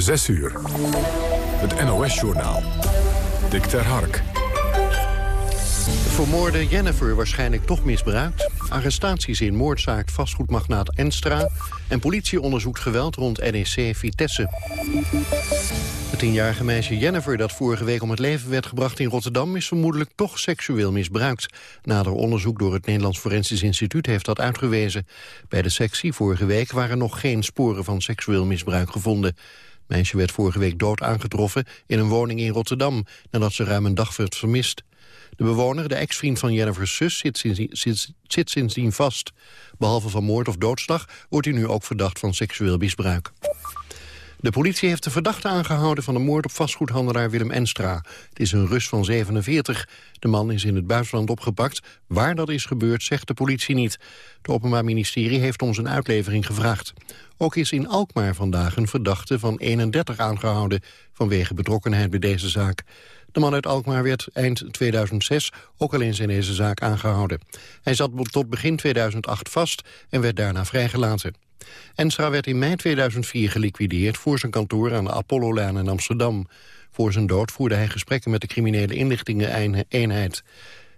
6 uur. Het NOS-journaal. Dick ter Hark. Vermoorde Jennifer waarschijnlijk toch misbruikt. Arrestaties in moordzaak vastgoedmagnaat Enstra. En politie onderzoekt geweld rond NEC Vitesse. Het tienjarige meisje Jennifer dat vorige week om het leven werd gebracht in Rotterdam... is vermoedelijk toch seksueel misbruikt. Nader onderzoek door het Nederlands Forensisch Instituut heeft dat uitgewezen. Bij de sectie vorige week waren nog geen sporen van seksueel misbruik gevonden. Meisje werd vorige week dood aangetroffen in een woning in Rotterdam... nadat ze ruim een dag werd vermist. De bewoner, de ex-vriend van Jennifer's zus, zit, zit sindsdien vast. Behalve van moord of doodslag wordt hij nu ook verdacht van seksueel misbruik. De politie heeft de verdachte aangehouden van de moord op vastgoedhandelaar Willem Enstra. Het is een Rus van 47. De man is in het buitenland opgepakt. Waar dat is gebeurd, zegt de politie niet. Het Openbaar Ministerie heeft om zijn uitlevering gevraagd. Ook is in Alkmaar vandaag een verdachte van 31 aangehouden... vanwege betrokkenheid bij deze zaak. De man uit Alkmaar werd eind 2006 ook al eens in deze zaak aangehouden. Hij zat tot begin 2008 vast en werd daarna vrijgelaten. Enstra werd in mei 2004 geliquideerd voor zijn kantoor aan de Apollo-laan in Amsterdam. Voor zijn dood voerde hij gesprekken met de criminele inlichtingen-eenheid.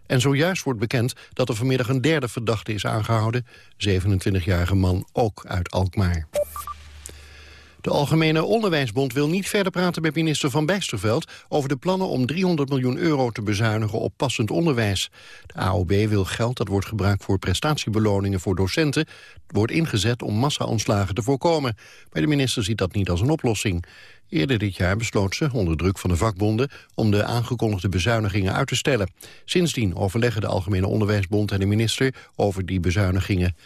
En zojuist wordt bekend dat er vanmiddag een derde verdachte is aangehouden. 27-jarige man, ook uit Alkmaar. De Algemene Onderwijsbond wil niet verder praten met minister Van Bijsterveld... over de plannen om 300 miljoen euro te bezuinigen op passend onderwijs. De AOB wil geld dat wordt gebruikt voor prestatiebeloningen voor docenten... wordt ingezet om massa-ontslagen te voorkomen. Maar de minister ziet dat niet als een oplossing. Eerder dit jaar besloot ze, onder druk van de vakbonden... om de aangekondigde bezuinigingen uit te stellen. Sindsdien overleggen de Algemene Onderwijsbond en de minister over die bezuinigingen.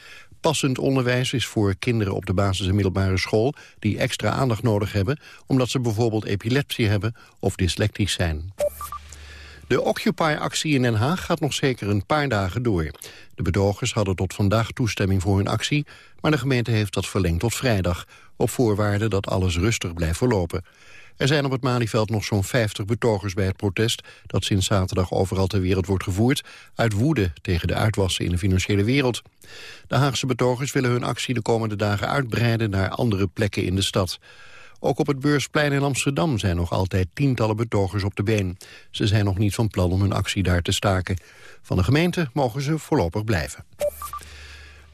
Passend onderwijs is voor kinderen op de basis- en middelbare school... die extra aandacht nodig hebben... omdat ze bijvoorbeeld epilepsie hebben of dyslectisch zijn. De Occupy-actie in Den Haag gaat nog zeker een paar dagen door. De bedogers hadden tot vandaag toestemming voor hun actie... maar de gemeente heeft dat verlengd tot vrijdag... op voorwaarde dat alles rustig blijft verlopen. Er zijn op het Malieveld nog zo'n 50 betogers bij het protest... dat sinds zaterdag overal ter wereld wordt gevoerd... uit woede tegen de uitwassen in de financiële wereld. De Haagse betogers willen hun actie de komende dagen uitbreiden... naar andere plekken in de stad. Ook op het Beursplein in Amsterdam zijn nog altijd tientallen betogers op de been. Ze zijn nog niet van plan om hun actie daar te staken. Van de gemeente mogen ze voorlopig blijven.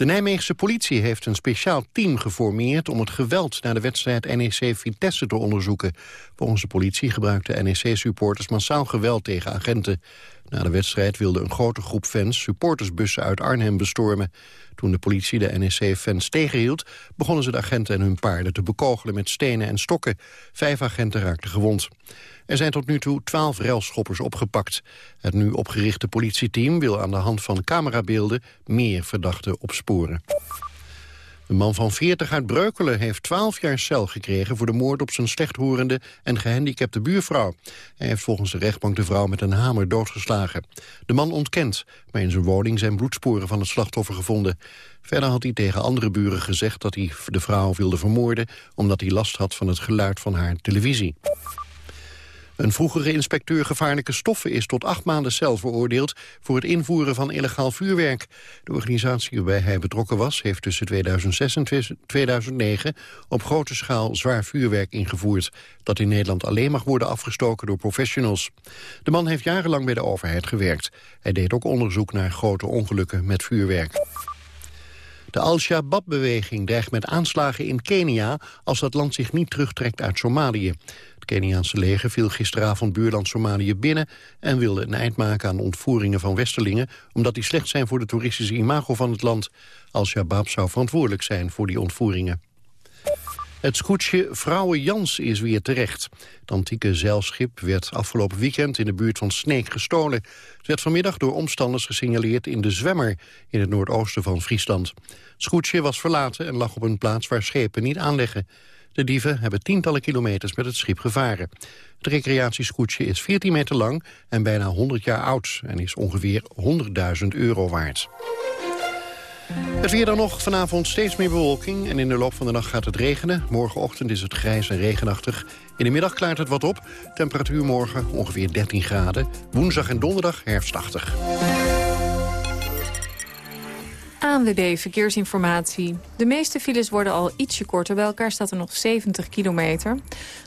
De Nijmeegse politie heeft een speciaal team geformeerd... om het geweld na de wedstrijd NEC Vitesse te onderzoeken. Volgens de politie gebruikten NEC-supporters massaal geweld tegen agenten. Na de wedstrijd wilde een grote groep fans supportersbussen uit Arnhem bestormen. Toen de politie de NEC-fans tegenhield... begonnen ze de agenten en hun paarden te bekogelen met stenen en stokken. Vijf agenten raakten gewond. Er zijn tot nu toe twaalf relschoppers opgepakt. Het nu opgerichte politieteam wil aan de hand van camerabeelden meer verdachten opsporen. Een man van 40 uit Breukelen heeft 12 jaar cel gekregen... voor de moord op zijn slechthorende en gehandicapte buurvrouw. Hij heeft volgens de rechtbank de vrouw met een hamer doodgeslagen. De man ontkent, maar in zijn woning zijn bloedsporen van het slachtoffer gevonden. Verder had hij tegen andere buren gezegd dat hij de vrouw wilde vermoorden... omdat hij last had van het geluid van haar televisie. Een vroegere inspecteur gevaarlijke stoffen is tot acht maanden cel veroordeeld voor het invoeren van illegaal vuurwerk. De organisatie waarbij hij betrokken was heeft tussen 2006 en 2009 op grote schaal zwaar vuurwerk ingevoerd, dat in Nederland alleen mag worden afgestoken door professionals. De man heeft jarenlang bij de overheid gewerkt. Hij deed ook onderzoek naar grote ongelukken met vuurwerk. De Al-Shabaab-beweging dreigt met aanslagen in Kenia... als dat land zich niet terugtrekt uit Somalië. Het Keniaanse leger viel gisteravond buurland Somalië binnen... en wilde een eind maken aan ontvoeringen van westerlingen... omdat die slecht zijn voor de toeristische imago van het land. Al-Shabaab zou verantwoordelijk zijn voor die ontvoeringen. Het scootje Vrouwen Jans is weer terecht. Het antieke zeilschip werd afgelopen weekend in de buurt van Sneek gestolen. Het werd vanmiddag door omstanders gesignaleerd in de Zwemmer... in het noordoosten van Friesland. Het was verlaten en lag op een plaats waar schepen niet aanleggen. De dieven hebben tientallen kilometers met het schip gevaren. Het recreatiescootje is 14 meter lang en bijna 100 jaar oud... en is ongeveer 100.000 euro waard. Het weer dan nog, vanavond steeds meer bewolking... en in de loop van de nacht gaat het regenen. Morgenochtend is het grijs en regenachtig. In de middag klaart het wat op. Temperatuur morgen ongeveer 13 graden. Woensdag en donderdag herfstachtig. ANWB Verkeersinformatie. De meeste files worden al ietsje korter. Bij elkaar staat er nog 70 kilometer.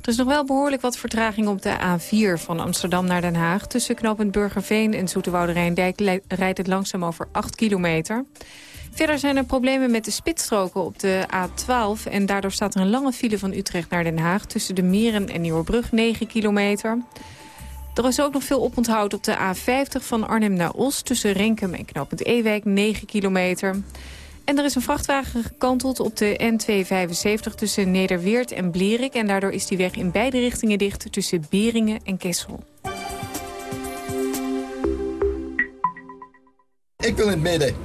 Er is nog wel behoorlijk wat vertraging op de A4 van Amsterdam naar Den Haag. Tussen knooppunt Burgerveen en Zoeterwoude Rijndijk rijdt het langzaam over 8 kilometer. Verder zijn er problemen met de spitsstroken op de A12... en daardoor staat er een lange file van Utrecht naar Den Haag... tussen de Meren en Nieuwerbrug, 9 kilometer. Er is ook nog veel oponthoud op de A50 van Arnhem naar Os... tussen Renkum en knooppunt Ewijk, 9 kilometer. En er is een vrachtwagen gekanteld op de N275 tussen Nederweert en Blerik... en daardoor is die weg in beide richtingen dicht tussen Beringen en Kessel. Ik wil in het midden.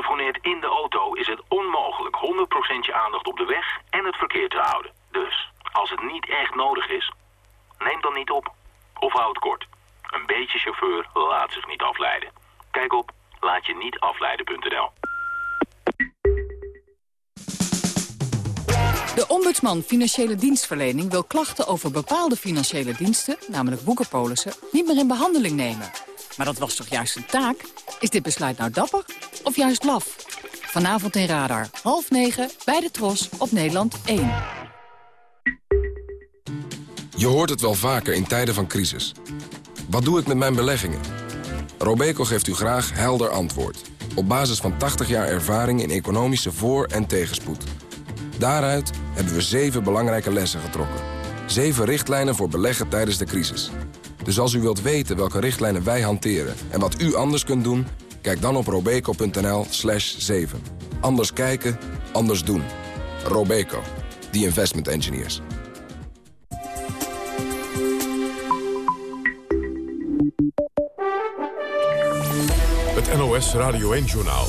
in de auto is het onmogelijk 100% je aandacht op de weg en het verkeer te houden. Dus, als het niet echt nodig is, neem dan niet op. Of houd kort. Een beetje chauffeur laat zich niet afleiden. Kijk op laatje-niet-afleiden.nl. De Ombudsman Financiële Dienstverlening wil klachten over bepaalde financiële diensten, namelijk boekenpolissen, niet meer in behandeling nemen. Maar dat was toch juist een taak? Is dit besluit nou dapper of juist laf? Vanavond in Radar, half negen, bij de Tros, op Nederland 1. Je hoort het wel vaker in tijden van crisis. Wat doe ik met mijn beleggingen? Robeco geeft u graag helder antwoord. Op basis van 80 jaar ervaring in economische voor- en tegenspoed. Daaruit hebben we zeven belangrijke lessen getrokken. Zeven richtlijnen voor beleggen tijdens de crisis. Dus als u wilt weten welke richtlijnen wij hanteren en wat u anders kunt doen... kijk dan op robeco.nl slash 7. Anders kijken, anders doen. Robeco, the investment engineers. Het NOS Radio 1-journaal.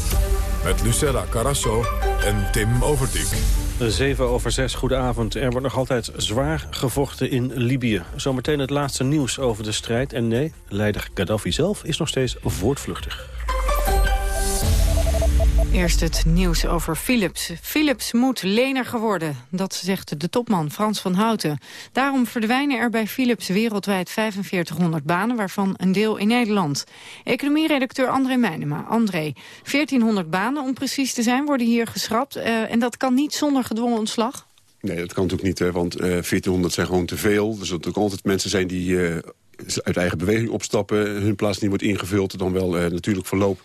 Met Lucella Carasso en Tim Overdijk. 7 over 6, goedenavond. Er wordt nog altijd zwaar gevochten in Libië. Zometeen het laatste nieuws over de strijd. En nee, leider Gaddafi zelf is nog steeds voortvluchtig. Eerst het nieuws over Philips. Philips moet lener geworden, dat zegt de topman Frans van Houten. Daarom verdwijnen er bij Philips wereldwijd 4500 banen, waarvan een deel in Nederland. Economieredacteur André Meijnema. André, 1400 banen om precies te zijn worden hier geschrapt. Uh, en dat kan niet zonder gedwongen ontslag? Nee, dat kan natuurlijk niet, hè, want uh, 1400 zijn gewoon te veel. Er zullen natuurlijk altijd mensen zijn die uh, uit eigen beweging opstappen... hun plaats niet wordt ingevuld, dan wel natuurlijk verloop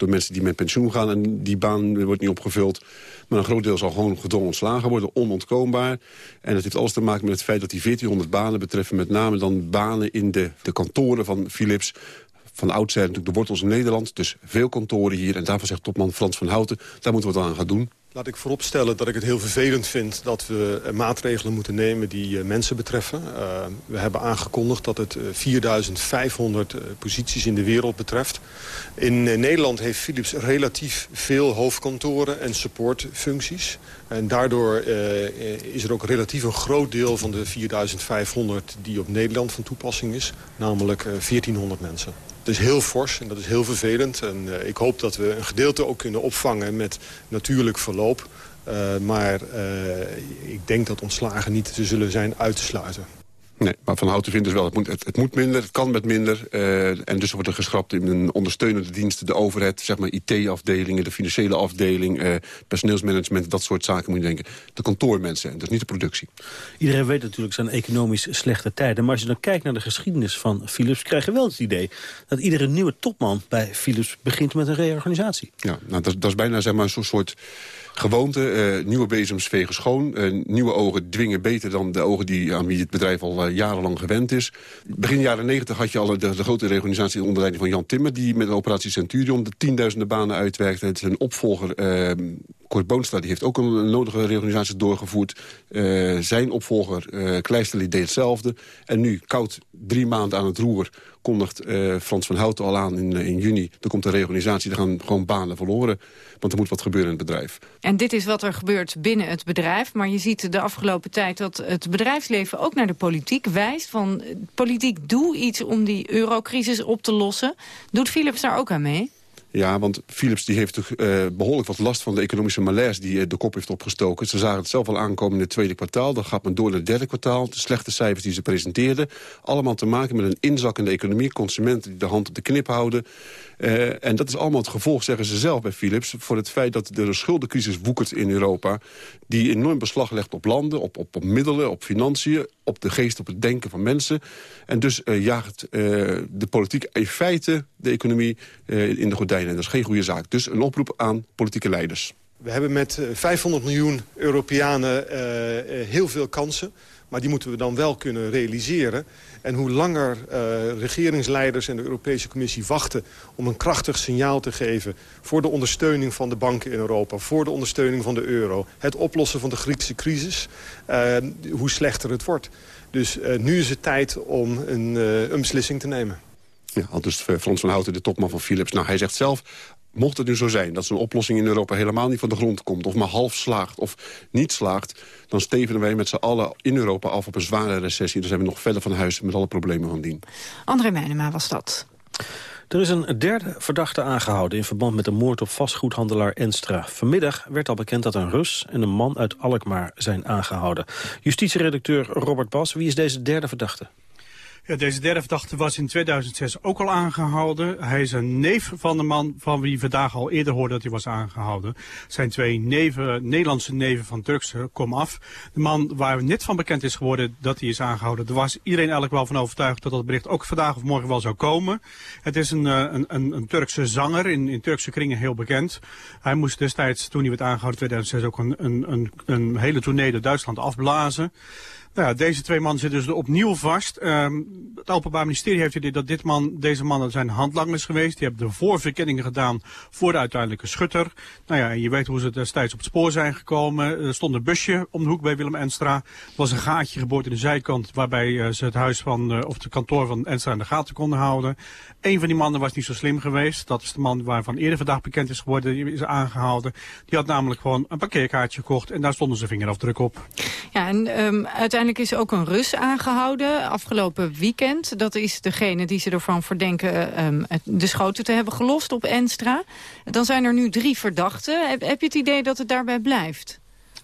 door mensen die met pensioen gaan... en die baan wordt niet opgevuld. Maar een groot deel zal gewoon gedwongen ontslagen worden, onontkoombaar. En dat heeft alles te maken met het feit dat die 1400 banen betreffen... met name dan banen in de, de kantoren van Philips van oudsher natuurlijk de wortels in Nederland. Dus veel kantoren hier. En daarvan zegt topman Frans van Houten, daar moeten we wat aan gaan doen. Laat ik vooropstellen dat ik het heel vervelend vind dat we maatregelen moeten nemen die uh, mensen betreffen. Uh, we hebben aangekondigd dat het uh, 4500 posities in de wereld betreft. In Nederland heeft Philips relatief veel hoofdkantoren en supportfuncties. En daardoor is er ook relatief een groot deel van de 4500 die op Nederland van toepassing is. Namelijk 1400 mensen. Dat is heel fors en dat is heel vervelend. En uh, ik hoop dat we een gedeelte ook kunnen opvangen met natuurlijk verloop. Uh, maar uh, ik denk dat ontslagen niet te zullen zijn uit te sluiten. Nee, maar Van Houten vindt dus wel, het moet, het, het moet minder, het kan met minder. Uh, en dus wordt er geschrapt in een ondersteunende diensten, de overheid, zeg maar IT-afdelingen, de financiële afdeling, uh, personeelsmanagement, dat soort zaken moet je denken. De kantoormensen, dus niet de productie. Iedereen weet natuurlijk zijn economisch slechte tijden. Maar als je dan kijkt naar de geschiedenis van Philips, krijg je wel het idee dat iedere nieuwe topman bij Philips begint met een reorganisatie. Ja, nou, dat, dat is bijna zeg maar zo'n soort gewoonte. Uh, nieuwe bezems vegen schoon. Nieuwe ogen dwingen beter dan de ogen die, aan wie het bedrijf al jarenlang gewend is. Begin jaren negentig had je al de, grote reorganisatie onder leiding van Jan Timmer... die met operatie Centurion de tienduizenden banen uitwerkte. Het is een opvolger Kort Boonstra die heeft ook een nodige reorganisatie doorgevoerd. zijn opvolger uh, Kleisteli deed hetzelfde. En nu, koud drie maanden aan het roer kondigt uh, Frans van Houten al aan in, in juni. Er komt een reorganisatie, er gaan gewoon banen verloren. Want er moet wat gebeuren in het bedrijf. En dit is wat er gebeurt binnen het bedrijf. Maar je ziet de afgelopen tijd dat het bedrijfsleven ook naar de politiek wijst. Van politiek, doe iets om die eurocrisis op te lossen. Doet Philips daar ook aan mee? Ja, want Philips die heeft toch uh, behoorlijk wat last van de economische malaise die uh, de kop heeft opgestoken. Ze zagen het zelf al aankomen in het tweede kwartaal. Dan gaat men door naar het derde kwartaal. De slechte cijfers die ze presenteerden. Allemaal te maken met een inzakkende economie. Consumenten die de hand op de knip houden. Uh, en dat is allemaal het gevolg, zeggen ze zelf bij Philips... voor het feit dat de schuldencrisis woekert in Europa... die enorm beslag legt op landen, op, op, op middelen, op financiën... op de geest, op het denken van mensen. En dus uh, jaagt uh, de politiek in feite de economie in de gordijnen. En dat is geen goede zaak. Dus een oproep aan politieke leiders. We hebben met 500 miljoen Europeanen heel veel kansen... Maar die moeten we dan wel kunnen realiseren. En hoe langer uh, regeringsleiders en de Europese Commissie wachten... om een krachtig signaal te geven voor de ondersteuning van de banken in Europa... voor de ondersteuning van de euro, het oplossen van de Griekse crisis... Uh, hoe slechter het wordt. Dus uh, nu is het tijd om een, een beslissing te nemen. Ja, dus Frans van Houten, de topman van Philips. Nou, hij zegt zelf, mocht het nu zo zijn dat zo'n oplossing in Europa helemaal niet van de grond komt... of maar half slaagt of niet slaagt... dan stevenen wij met z'n allen in Europa af op een zware recessie. Dan zijn we nog verder van huis met alle problemen van dien. André Meijnema was dat. Er is een derde verdachte aangehouden in verband met de moord op vastgoedhandelaar Enstra. Vanmiddag werd al bekend dat een Rus en een man uit Alkmaar zijn aangehouden. Justitieredacteur Robert Bas, wie is deze derde verdachte? Deze derde verdachte was in 2006 ook al aangehouden. Hij is een neef van de man van wie vandaag al eerder hoorde dat hij was aangehouden. Zijn twee neven, Nederlandse neven van Turkse kom af. De man waar net van bekend is geworden dat hij is aangehouden. Er was iedereen eigenlijk wel van overtuigd dat dat bericht ook vandaag of morgen wel zou komen. Het is een, eh, een, een, een Turkse zanger, in, in Turkse kringen heel bekend. Hij moest destijds, toen hij werd aangehouden in 2006, ook een, een, een, een hele tournee door Duitsland afblazen. Nou deze twee mannen zitten dus opnieuw vast. Um, het Openbaar Ministerie heeft idee dat dit man, deze mannen zijn handlangers geweest. Die hebben de voorverkenningen gedaan voor de uiteindelijke schutter. Nou ja, en je weet hoe ze destijds op het spoor zijn gekomen. Er stond een busje om de hoek bij Willem Enstra. Er was een gaatje geboord in de zijkant waarbij uh, ze het huis van, uh, of het kantoor van Enstra in de gaten konden houden. Een van die mannen was niet zo slim geweest. Dat is de man waarvan eerder vandaag bekend is geworden. Die is aangehouden. Die had namelijk gewoon een parkeerkaartje gekocht en daar stonden zijn vingerafdruk op. Ja, en um, uiteindelijk is ook een Rus aangehouden afgelopen weekend. Dat is degene die ze ervan verdenken um, de schoten te hebben gelost op Enstra. Dan zijn er nu drie verdachten. Heb, heb je het idee dat het daarbij blijft?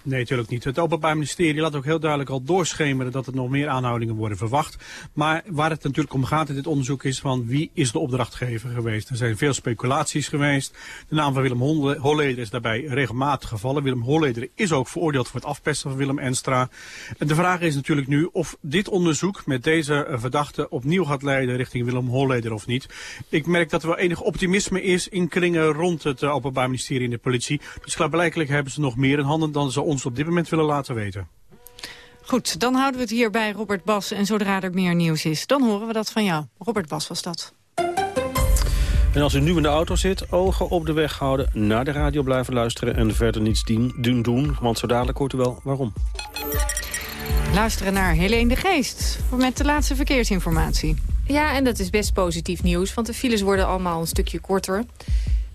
Nee, natuurlijk niet. Het Openbaar Ministerie laat ook heel duidelijk al doorschemeren dat er nog meer aanhoudingen worden verwacht. Maar waar het natuurlijk om gaat in dit onderzoek is van wie is de opdrachtgever geweest. Er zijn veel speculaties geweest. De naam van Willem Holleder is daarbij regelmatig gevallen. Willem Holleder is ook veroordeeld voor het afpesten van Willem Enstra. En de vraag is natuurlijk nu of dit onderzoek met deze verdachte opnieuw gaat leiden richting Willem Holleder of niet. Ik merk dat er wel enig optimisme is in kringen rond het Openbaar Ministerie en de politie. Dus klaarblijkelijk hebben ze nog meer in handen dan ze ons op dit moment willen laten weten. Goed, dan houden we het hier bij Robert Bas. En zodra er meer nieuws is, dan horen we dat van jou. Robert Bas was dat. En als u nu in de auto zit, ogen op de weg houden... naar de radio blijven luisteren en verder niets doen, doen want zo dadelijk hoort u wel waarom. Luisteren naar Helene de Geest met de laatste verkeersinformatie. Ja, en dat is best positief nieuws, want de files worden allemaal een stukje korter.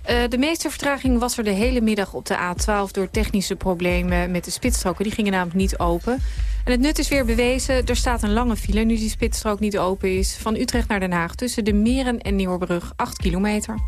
Uh, de meeste vertraging was er de hele middag op de A12... door technische problemen met de spitsstroken. Die gingen namelijk niet open. En het nut is weer bewezen. Er staat een lange file nu die spitsstrook niet open is. Van Utrecht naar Den Haag tussen de Meren en Nieuwerbrug 8 kilometer.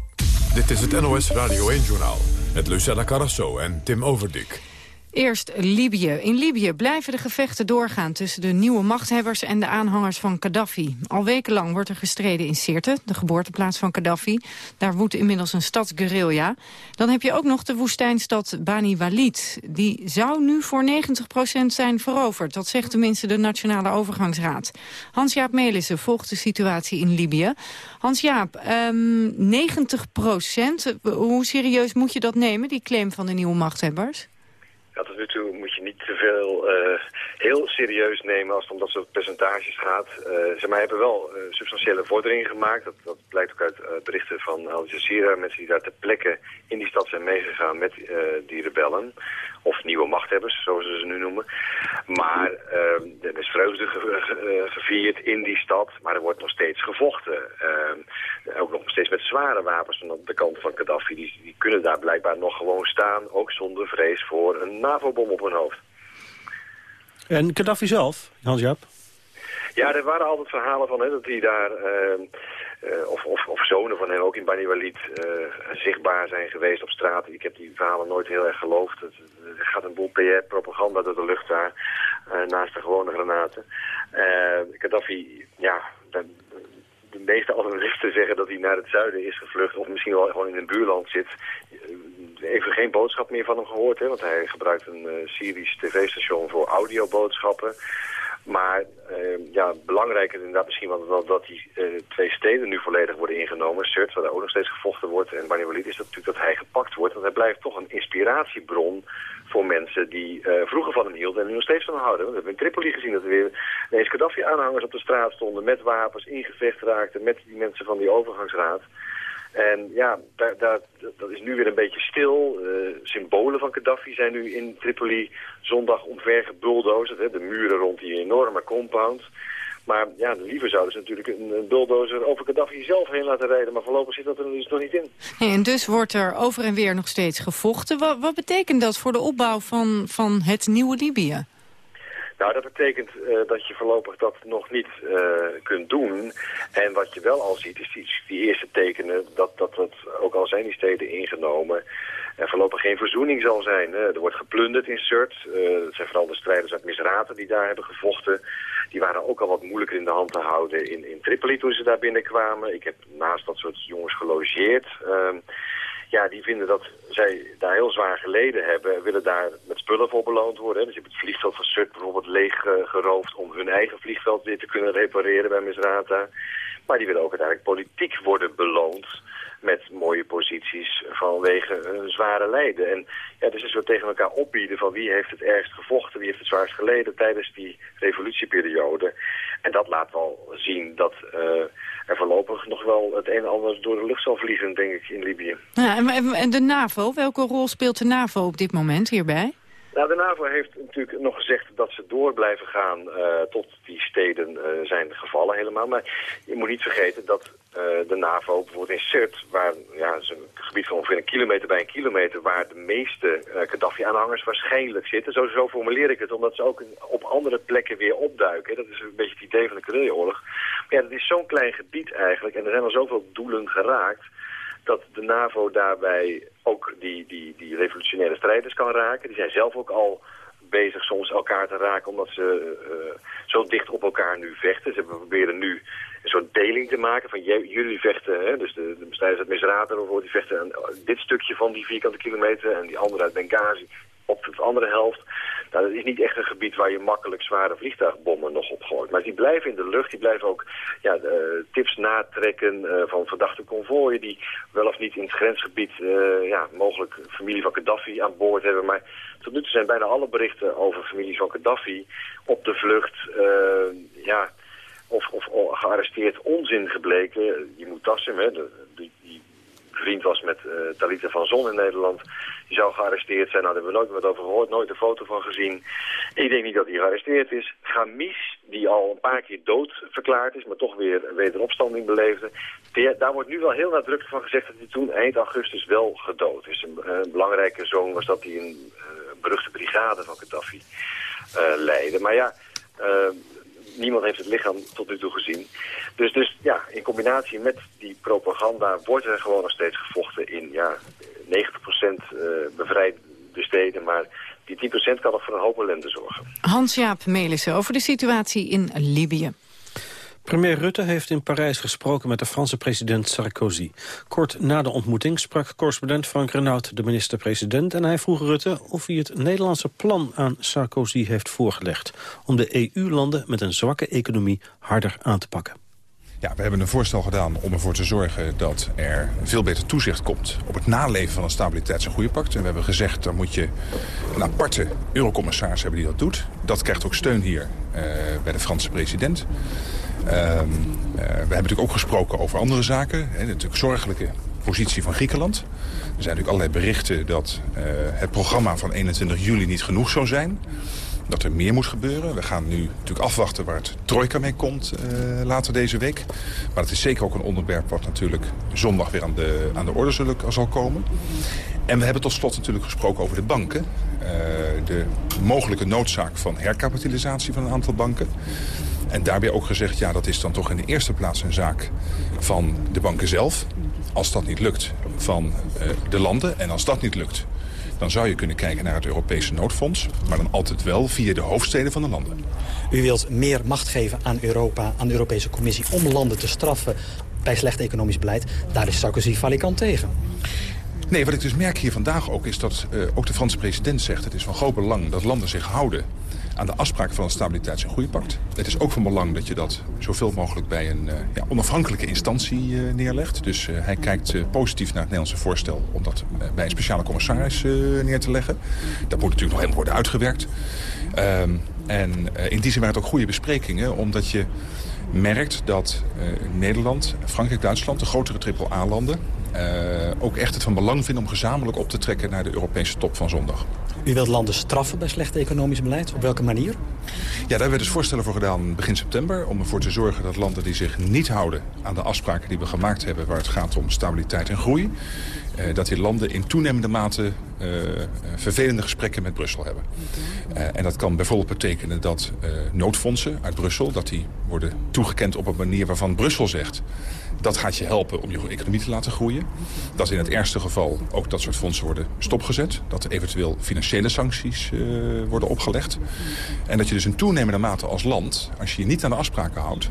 Dit is het NOS Radio 1-journaal. Met Lucella Carrasso en Tim Overdik. Eerst Libië. In Libië blijven de gevechten doorgaan tussen de nieuwe machthebbers en de aanhangers van Gaddafi. Al wekenlang wordt er gestreden in Sirte, de geboorteplaats van Gaddafi. Daar woedt inmiddels een stadsguerrilla. Dan heb je ook nog de woestijnstad Bani Walid. Die zou nu voor 90% zijn veroverd. Dat zegt tenminste de Nationale Overgangsraad. Hans-Jaap Melissen volgt de situatie in Libië. Hans-Jaap, um, 90%, hoe serieus moet je dat nemen, die claim van de nieuwe machthebbers? Tot nu toe moet je niet te veel uh, heel serieus nemen als het om dat soort percentages gaat. Uh, ze maar hebben wel uh, substantiële vorderingen gemaakt. Dat, dat blijkt ook uit uh, berichten van Al Jazeera. Mensen die daar ter plekke in die stad zijn meegegaan met die rebellen. Of nieuwe machthebbers, zoals ze ze nu noemen. Maar er is vreugde ge gevierd in die stad. Maar er wordt nog steeds gevochten. ook nog steeds met zware wapens van de kant van Gaddafi. Die, die kunnen daar blijkbaar nog gewoon staan. Ook zonder vrees voor een NAVO-bom op hun hoofd. En Gaddafi zelf, Hans-Jaap? Ja, er waren altijd verhalen van hè, dat hij daar... Uh, uh, of, of, of, zonen van hem ook in Bani Walid uh, zichtbaar zijn geweest op straat. Ik heb die verhalen nooit heel erg geloofd. Het, er gaat een boel PR-propaganda door de lucht daar, naast de gewone granaten. Gaddafi, ja, de, de meeste analisten zeggen dat hij naar het zuiden is gevlucht... of misschien wel gewoon in een buurland zit even geen boodschap meer van hem gehoord. Hè, want hij gebruikt een uh, Syrisch tv-station voor audioboodschappen. Maar uh, ja, belangrijker inderdaad misschien wel dat die uh, twee steden nu volledig worden ingenomen. Surt, waar ook nog steeds gevochten wordt. En Bani Walid is dat natuurlijk dat hij gepakt wordt. Want hij blijft toch een inspiratiebron voor mensen die vroeger van hem hielden en nu nog steeds van hem houden. Want we hebben in Tripoli gezien dat er weer ineens Gaddafi-aanhangers op de straat stonden met wapens, ingevecht raakten met die mensen van die overgangsraad. En ja, dat is nu weer een beetje stil. Uh, symbolen van Gaddafi zijn nu in Tripoli zondag omver gebulldozerd. De muren rond die enorme compound. Maar ja, liever zouden ze natuurlijk een, bulldozer over Gaddafi zelf heen laten rijden. Maar voorlopig zit dat er dus nog niet in. En dus wordt er over en weer nog steeds gevochten. Wat, wat betekent dat voor de opbouw van, van het nieuwe Libië? Nou, dat betekent uh, dat je voorlopig dat nog niet uh, kunt doen. En wat je wel al ziet, is die, die eerste tekenen dat, dat, dat ook al zijn die steden ingenomen... er voorlopig geen verzoening zal zijn. Er wordt geplunderd in Surt. Uh, het zijn vooral de strijders uit Misraten die daar hebben gevochten. Die waren ook al wat moeilijker in de hand te houden in, in Tripoli toen ze daar binnenkwamen. Ik heb naast dat soort jongens gelogeerd... Uh, ja, die vinden dat zij daar heel zwaar geleden hebben, willen daar met spullen voor beloond worden. Dus je hebt het vliegveld van Sut bijvoorbeeld leeg geroofd om hun eigen vliegveld weer te kunnen repareren bij Misrata. Maar die willen ook uiteindelijk politiek worden beloond met mooie posities vanwege een zware lijden. En ja, dus is we tegen elkaar opbieden van wie heeft het ergst gevochten, wie heeft het zwaarst geleden tijdens die revolutieperiode. En dat laat wel zien dat uh, er voorlopig nog wel het een en ander door de lucht zal vliegen, denk ik, in Libië. Ja, en de NAVO, welke rol speelt de NAVO op dit moment hierbij? Nou, de NAVO heeft natuurlijk nog gezegd dat ze door blijven gaan uh, tot die steden uh, zijn gevallen helemaal. Maar je moet niet vergeten dat de NAVO bijvoorbeeld in Sirte, waar ja, is een gebied van ongeveer een kilometer bij een kilometer, waar de meeste Gaddafi-aanhangers waarschijnlijk zitten. Zo, zo formuleer ik het, omdat ze ook op andere plekken weer opduiken. Dat is een beetje het idee van de. Maar ja, dat is zo'n klein gebied eigenlijk en er zijn al zoveel doelen geraakt dat de NAVO daarbij ook die, die, die revolutionaire strijders kan raken. Die zijn zelf ook al bezig soms elkaar te raken omdat ze uh, zo dicht op elkaar nu vechten. Ze proberen nu een soort deling te maken van jullie vechten, hè, dus de, de bestrijders uit Misrata bijvoorbeeld, die vechten aan dit stukje van die vierkante kilometer en die andere uit Benghazi op de andere helft. Nou, dat is niet echt een gebied waar je makkelijk zware vliegtuigbommen nog op gooit. Maar die blijven in de lucht, die blijven ook ja, de, tips natrekken uh, van verdachte konvooien... die wel of niet in het grensgebied uh, ja, mogelijk familie van Gaddafi aan boord hebben. Maar tot nu toe zijn bijna alle berichten over families van Gaddafi op de vlucht... Ja, of, of, gearresteerd onzin gebleken. Moet tassen, hè, die, die vriend was met uh, Talita van Zon in Nederland. Die zou gearresteerd zijn. Nou, daar hebben we nooit wat over gehoord, nooit een foto van gezien. Ik denk niet dat hij gearresteerd is. Gamis, die al een paar keer dood verklaard is, maar toch weer wederopstanding beleefde. daar wordt nu wel heel nadrukkelijk van gezegd dat hij toen eind augustus wel gedood is. Een, belangrijke zoon was dat hij een uh, beruchte brigade van Gaddafi uh, leidde. Maar ja, niemand heeft het lichaam tot nu toe gezien. Dus, dus ja, in combinatie met die propaganda wordt er gewoon nog steeds gevochten in ja, 90% uh, bevrijde steden. Maar die 10% kan nog voor een hoop ellende zorgen. Hans-Jaap Melissen over de situatie in Libië. Premier Rutte heeft in Parijs gesproken met de Franse president Sarkozy. Kort na de ontmoeting sprak correspondent Frank Renaud de minister-president... en hij vroeg Rutte of hij het Nederlandse plan aan Sarkozy heeft voorgelegd... om de EU-landen met een zwakke economie harder aan te pakken. Ja, we hebben een voorstel gedaan om ervoor te zorgen dat er veel beter toezicht komt op het naleven van een stabiliteits- en groeipact. En we hebben gezegd, dan moet je een aparte eurocommissaris hebben die dat doet. Dat krijgt ook steun hier uh, bij de Franse president. Uh, uh, we hebben natuurlijk ook gesproken over andere zaken. Hè, natuurlijk zorgelijke positie van Griekenland. Er zijn natuurlijk allerlei berichten dat uh, het programma van 21 juli niet genoeg zou zijn dat er meer moet gebeuren. We gaan nu natuurlijk afwachten waar het trojka mee komt uh, later deze week. Maar het is zeker ook een onderwerp wat natuurlijk zondag weer aan de, aan de orde zal komen. En we hebben tot slot natuurlijk gesproken over de banken. Uh, de mogelijke noodzaak van herkapitalisatie van een aantal banken. En daarbij ook gezegd, ja, dat is dan toch in de eerste plaats een zaak van de banken zelf. Als dat niet lukt, van uh, de landen. En als dat niet lukt, dan zou je kunnen kijken naar het Europese noodfonds. Maar dan altijd wel via de hoofdsteden van de landen. U wilt meer macht geven aan Europa, aan de Europese Commissie... om landen te straffen bij slecht economisch beleid. Daar is Sarkozy valikant tegen. Nee, wat ik dus merk hier vandaag ook is dat uh, ook de Franse president zegt... het is van groot belang dat landen zich houden aan de afspraken van een stabiliteits- en groeipact. Het is ook van belang dat je dat zoveel mogelijk bij een uh, ja, onafhankelijke instantie uh, neerlegt. Dus uh, hij kijkt positief naar het Nederlandse voorstel om dat bij een speciale commissaris neer te leggen. Dat moet natuurlijk nog helemaal worden uitgewerkt. Um, en in die zin waren het ook goede besprekingen, omdat je merkt dat Nederland, Frankrijk, Duitsland, de grotere triple-A-landen... ook echt het van belang vinden om gezamenlijk op te trekken naar de Europese top van zondag. U wilt landen straffen bij slecht economisch beleid. Op welke manier? Ja, daar werden dus voorstellen voor gedaan begin september... om ervoor te zorgen dat landen die zich niet houden aan de afspraken die we gemaakt hebben... waar het gaat om stabiliteit en groei... Uh, dat die landen in toenemende mate uh, vervelende gesprekken met Brussel hebben. Uh, en dat kan bijvoorbeeld betekenen dat noodfondsen uit Brussel... dat die worden toegekend op een manier waarvan Brussel zegt... dat gaat je helpen om je economie te laten groeien. Dat in het ergste geval ook dat soort fondsen worden stopgezet. Dat eventueel financiële sancties worden opgelegd. En dat je dus in toenemende mate als land, als je je niet aan de afspraken houdt...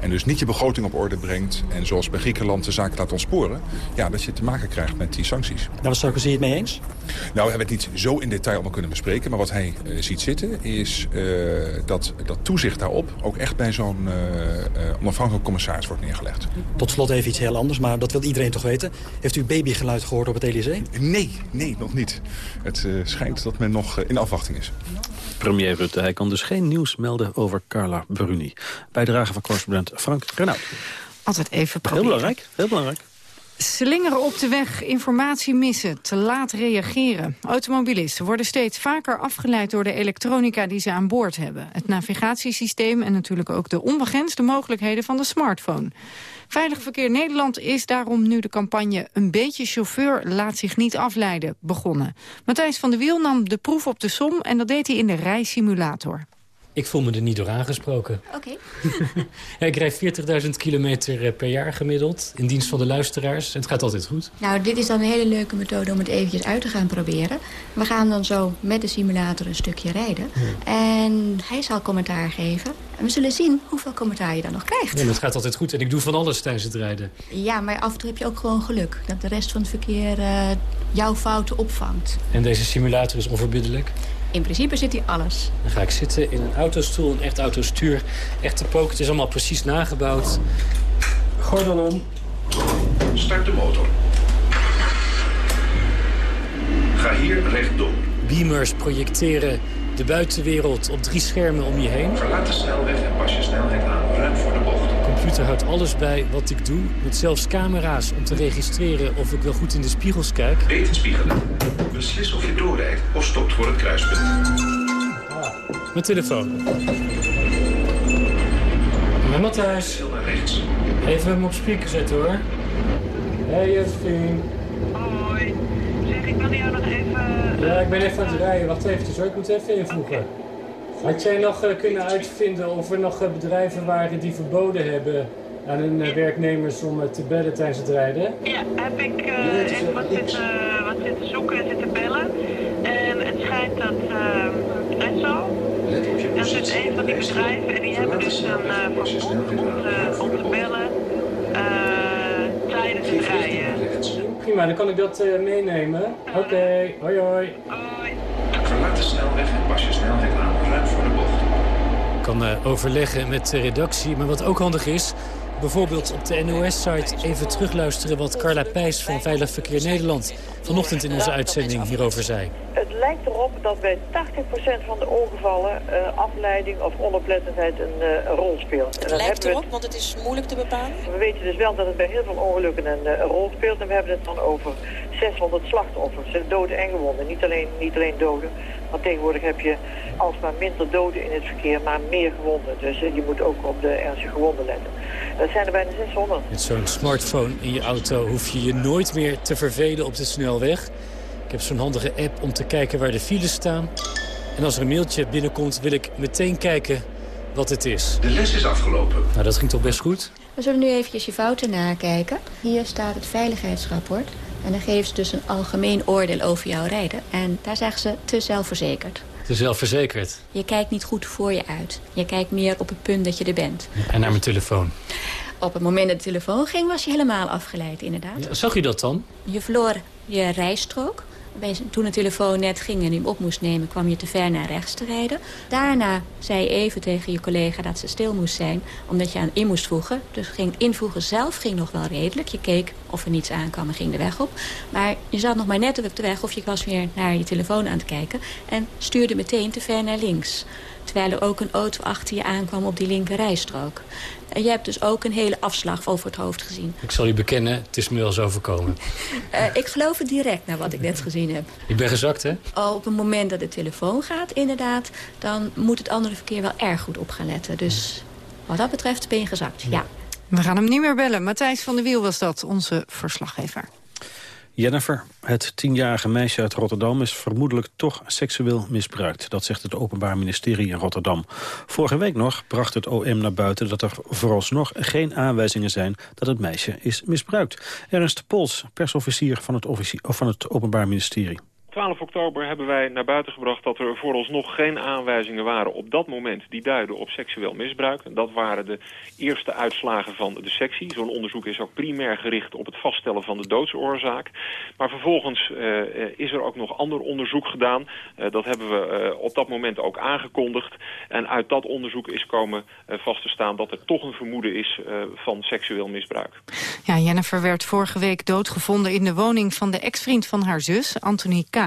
en dus niet je begroting op orde brengt... en zoals bij Griekenland de zaken laat ontsporen... ja, dat je te maken krijgt met die sancties. Daar was Sarkozy het mee eens? Nou, we hebben het niet zo in detail allemaal kunnen bespreken. Maar wat hij uh, ziet zitten is dat, dat toezicht daarop... ook echt bij zo'n onafhankelijk commissaris wordt neergelegd. Tot slot even iets heel anders, maar dat wil iedereen toch weten. Heeft u babygeluid gehoord op het Elysée? Nee, nee, nog niet. Het schijnt dat men nog in afwachting is. Premier Rutte, hij kan dus geen nieuws melden over Carla Bruni. Bijdrage van correspondent Frank Renaud. Altijd even proberen. Heel belangrijk, heel belangrijk. Slingeren op de weg, informatie missen, te laat reageren. Automobilisten worden steeds vaker afgeleid door de elektronica die ze aan boord hebben. Het navigatiesysteem en natuurlijk ook de onbegrensde mogelijkheden van de smartphone. Veilig Verkeer Nederland is daarom nu de campagne Een beetje chauffeur laat zich niet afleiden begonnen. Matthijs van der Wiel nam de proef op de som en dat deed hij in de rijsimulator. Ik voel me er niet door aangesproken. Oké. Okay. ja, ik rijd 40.000 kilometer per jaar gemiddeld in dienst van de luisteraars. Het gaat altijd goed. Nou, dit is dan een hele leuke methode om het eventjes uit te gaan proberen. We gaan dan zo met de simulator een stukje rijden. Ja. En hij zal commentaar geven. En we zullen zien hoeveel commentaar je dan nog krijgt. Ja, het gaat altijd goed en ik doe van alles tijdens het rijden. Ja, maar af en toe heb je ook gewoon geluk. Dat de rest van het verkeer uh, jouw fouten opvangt. En deze simulator is onverbiddelijk? In principe zit hij alles. Dan ga ik zitten in een autostoel, een echt autostuur. Echt te poken, het is allemaal precies nagebouwd. Gordel om. Start de motor. Ga hier rechtdoor. Beamers projecteren de buitenwereld op drie schermen om je heen. Verlaat de snelweg en pas je snelheid aan ruim voor de bocht. De computer houdt alles bij wat ik doe. Met zelfs camera's om te registreren of ik wel goed in de spiegels kijk. Weten spiegelen. Beslis of je doorrijdt of stopt voor het kruispunt. Mijn telefoon. Met Matthijs. Heel naar rechts. Even hem op speaker zetten hoor. Hey Josephine. Hoi. Zeg, ik wil jou nog even... Ja, ik ben even aan het rijden. Wacht even, hoor. ik moet even invoegen. Had jij nog uh, kunnen uitvinden of er nog uh, bedrijven waren die verboden hebben aan hun uh, werknemers om te bellen tijdens het rijden? Ja, heb ik even wat zitten, wat zitten zoeken en zitten bellen. En het schijnt dat Esso, dat is een van die bedrijven en die hebben dus een verbod om, om te bellen tijdens het rijden. Prima, dan kan ik dat meenemen. Oké, okay. hoi hoi. Verlaat de snelweg en pas je snelheid aan ruim voor de bocht. Ik kan uh, overleggen met de redactie. Maar wat ook handig is, Bijvoorbeeld op de NOS-site even terugluisteren wat Carla Pijs van Veilig Verkeer Nederland vanochtend in onze uitzending hierover zei. Het lijkt erop dat bij 80% van de ongevallen uh, afleiding of onoplettendheid een, uh, een rol speelt. Het lijkt erop, want het is moeilijk te bepalen? We weten dus wel dat het bij heel veel ongelukken een, een rol speelt. En we hebben het dan over 600 slachtoffers, doden en gewonden. Niet alleen, niet alleen doden, want tegenwoordig heb je alsmaar minder doden in het verkeer, maar meer gewonden. Dus je moet ook op de ernstige gewonden letten. Zijn er bijna 600. Met zo'n smartphone in je auto hoef je je nooit meer te vervelen op de snelweg. Ik heb zo'n handige app om te kijken waar de files staan. En als er een mailtje binnenkomt, wil ik meteen kijken wat het is. De les is afgelopen. Nou, dat ging toch best goed? We zullen nu eventjes je fouten nakijken. Hier staat het veiligheidsrapport. En dan geven ze dus een algemeen oordeel over jouw rijden. En daar zeggen ze te zelfverzekerd. Te zelfverzekerd? Je kijkt niet goed voor je uit. Je kijkt meer op het punt dat je er bent. En naar mijn telefoon? Op het moment dat de telefoon ging, was je helemaal afgeleid, inderdaad. Ja, zag je dat dan? Je verloor je rijstrook. Toen de telefoon net ging en hem op moest nemen... kwam je te ver naar rechts te rijden. Daarna zei je even tegen je collega dat ze stil moest zijn... omdat je aan in moest voegen. Dus ging invoegen zelf ging nog wel redelijk. Je keek of er niets aankwam en ging de weg op. Maar je zat nog maar net op de weg of je was weer naar je telefoon aan het kijken... en stuurde meteen te ver naar links. Terwijl er ook een auto achter je aankwam op die linker rijstrook. En je hebt dus ook een hele afslag over het hoofd gezien. Ik zal je bekennen, het is me wel zo overkomen. uh, ik geloof het direct naar wat ik net gezien heb. Ik ben gezakt, hè? Op het moment dat de telefoon gaat, inderdaad... dan moet het andere verkeer wel erg goed op gaan letten. Dus wat dat betreft ben je gezakt, ja. We gaan hem niet meer bellen. Matthijs van der Wiel was dat, onze verslaggever. Jennifer, het tienjarige meisje uit Rotterdam is vermoedelijk toch seksueel misbruikt. Dat zegt het Openbaar Ministerie in Rotterdam. Vorige week nog bracht het OM naar buiten dat er vooralsnog geen aanwijzingen zijn dat het meisje is misbruikt. Ernst Pols, persofficier van het, van het Openbaar Ministerie. 12 oktober hebben wij naar buiten gebracht dat er vooralsnog geen aanwijzingen waren op dat moment die duiden op seksueel misbruik. Dat waren de eerste uitslagen van de sectie. Zo'n onderzoek is ook primair gericht op het vaststellen van de doodsoorzaak. Maar vervolgens uh, is er ook nog ander onderzoek gedaan. Uh, dat hebben we op dat moment ook aangekondigd. En uit dat onderzoek is komen vast te staan dat er toch een vermoeden is van seksueel misbruik. Ja, Jennifer werd vorige week doodgevonden in de woning van de ex-vriend van haar zus, Anthony K.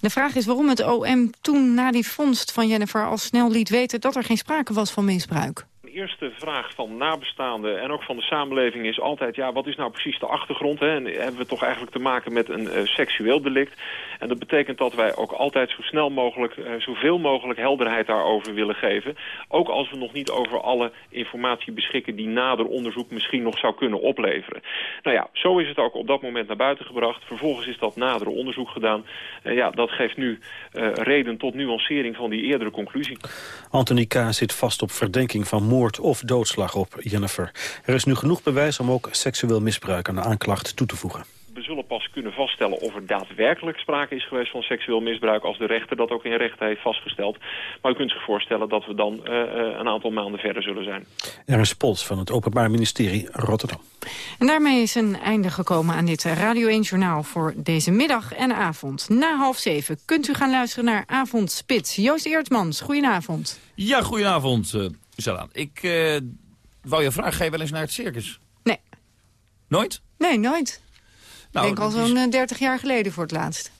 De vraag is waarom het OM toen na die vondst van Jennifer al snel liet weten dat er geen sprake was van misbruik eerste vraag van nabestaanden en ook van de samenleving is altijd... ja, wat is nou precies de achtergrond? Hè? En hebben we toch eigenlijk te maken met een uh, seksueel delict? En dat betekent dat wij ook altijd zo snel mogelijk... Uh, zoveel mogelijk helderheid daarover willen geven. Ook als we nog niet over alle informatie beschikken... die nader onderzoek misschien nog zou kunnen opleveren. Nou ja, zo is het ook op dat moment naar buiten gebracht. Vervolgens is dat nadere onderzoek gedaan. Uh, ja, dat geeft nu reden tot nuancering van die eerdere conclusie. Anthony K. zit vast op verdenking van moord of doodslag op Jennifer. Er is nu genoeg bewijs om ook seksueel misbruik aan de aanklacht toe te voegen we zullen pas kunnen vaststellen of er daadwerkelijk sprake is geweest van seksueel misbruik als de rechter dat ook in rechten heeft vastgesteld. Maar u kunt zich voorstellen dat we dan uh, een aantal maanden verder zullen zijn. Er is Pols van het Openbaar Ministerie Rotterdam. En daarmee is een einde gekomen aan dit Radio 1 Journaal voor deze middag en avond. Na half zeven kunt u gaan luisteren naar Avondspits. Joost Eertmans, goedenavond. Ja, goedenavond. Uh, ik uh, wou je vragen, ga je wel eens naar het circus? Nee. Nooit? Nee, nooit. Nou, ik denk al zo'n is... 30 jaar geleden voor het laatst.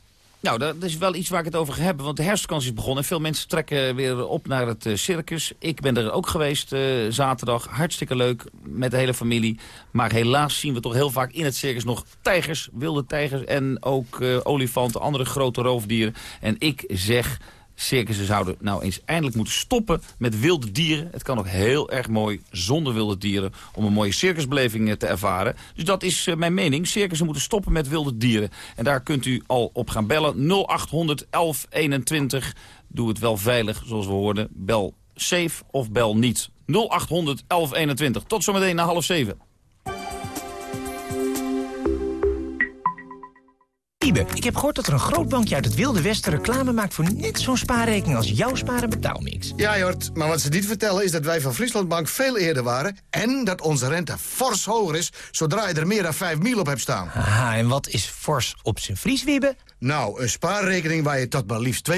Nou, dat is wel iets waar ik het over ga hebben. Want de herfstvakantie is begonnen. En veel mensen trekken weer op naar het uh, circus. Ik ben er ook geweest uh, zaterdag. Hartstikke leuk met de hele familie. Maar helaas zien we toch heel vaak in het circus nog tijgers, wilde tijgers... en ook uh, olifanten, andere grote roofdieren. En ik zeg circussen zouden nou eens eindelijk moeten stoppen met wilde dieren. Het kan ook heel erg mooi zonder wilde dieren om een mooie circusbeleving eh, te ervaren. Dus dat is uh, mijn mening. Circussen moeten stoppen met wilde dieren. En daar kunt u al op gaan bellen. 0800 1121. Doe het wel veilig, zoals we hoorden. Bel safe of bel niet. 0800 1121. Tot zometeen na half zeven. Wiebe, ik heb gehoord dat er een groot bankje uit het Wilde Westen reclame maakt... voor net zo'n spaarrekening als jouw spaar- en betaalmix. Ja, Jort, maar wat ze niet vertellen is dat wij van Frieslandbank veel eerder waren... en dat onze rente fors hoger is zodra je er meer dan 5 mil op hebt staan. Aha, en wat is fors op zijn Fries, Wiebe? Nou, een spaarrekening waar je tot maar liefst 2,9%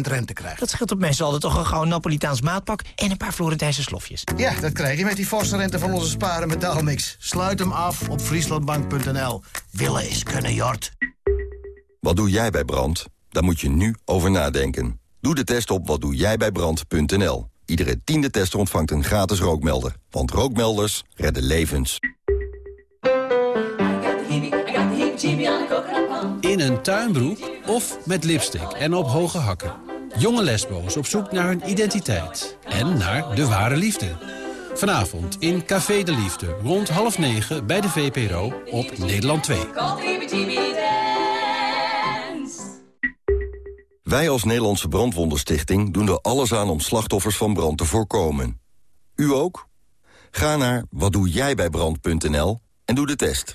rente krijgt. Dat scheelt op mensen altijd toch een gauw Napolitaans maatpak... en een paar Florentijnse slofjes. Ja, dat krijg je met die forse rente van onze spaar- en betaalmix. Sluit hem af op frieslandbank.nl. Willen is kunnen, Jort. Wat doe jij bij brand? Daar moet je nu over nadenken. Doe de test op watdoejijbijbrand.nl. Iedere tiende tester ontvangt een gratis rookmelder. Want rookmelders redden levens. In een tuinbroek of met lipstick en op hoge hakken. Jonge lesbo's op zoek naar hun identiteit. En naar de ware liefde. Vanavond in Café de Liefde, rond half negen bij de VPRO op Nederland 2. Wij als Nederlandse Brandwondenstichting doen er alles aan om slachtoffers van brand te voorkomen. U ook? Ga naar watdoejijbijbrand.nl en doe de test.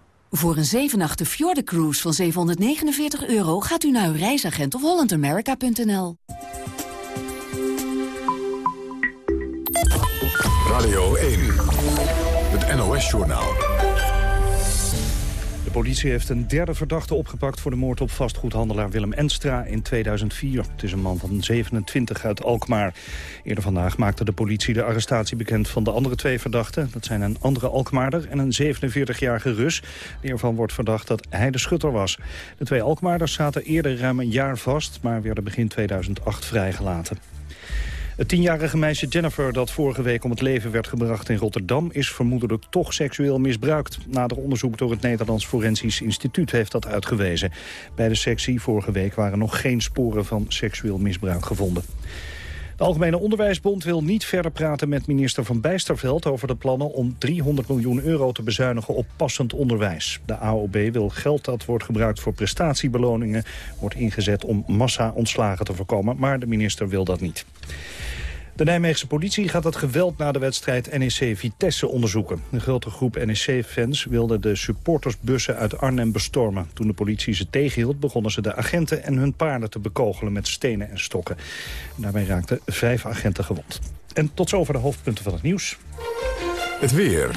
Voor een 7 Fjorden Cruise van 749 euro gaat u naar uw reisagent of hollandamerica.nl. Radio 1, het NOS-journaal. De politie heeft een derde verdachte opgepakt voor de moord op vastgoedhandelaar Willem Enstra in 2004. Het is een man van 27 uit Alkmaar. Eerder vandaag maakte de politie de arrestatie bekend van de andere twee verdachten. Dat zijn een andere Alkmaarder en een 47-jarige Rus. Die wordt verdacht dat hij de schutter was. De twee Alkmaarders zaten eerder ruim een jaar vast, maar werden begin 2008 vrijgelaten. Het tienjarige meisje Jennifer dat vorige week om het leven werd gebracht in Rotterdam... is vermoedelijk toch seksueel misbruikt. Nader onderzoek door het Nederlands Forensisch Instituut heeft dat uitgewezen. Bij de sectie vorige week waren nog geen sporen van seksueel misbruik gevonden. De Algemene Onderwijsbond wil niet verder praten met minister Van Bijsterveld over de plannen om 300 miljoen euro te bezuinigen op passend onderwijs. De AOB wil geld dat wordt gebruikt voor prestatiebeloningen wordt ingezet om massa-ontslagen te voorkomen, maar de minister wil dat niet. De Nijmeegse politie gaat het geweld na de wedstrijd NEC Vitesse onderzoeken. Een grote groep NEC-fans wilde de supportersbussen uit Arnhem bestormen. Toen de politie ze tegenhield begonnen ze de agenten en hun paarden te bekogelen met stenen en stokken. Daarbij raakten vijf agenten gewond. En tot zover de hoofdpunten van het nieuws. Het weer.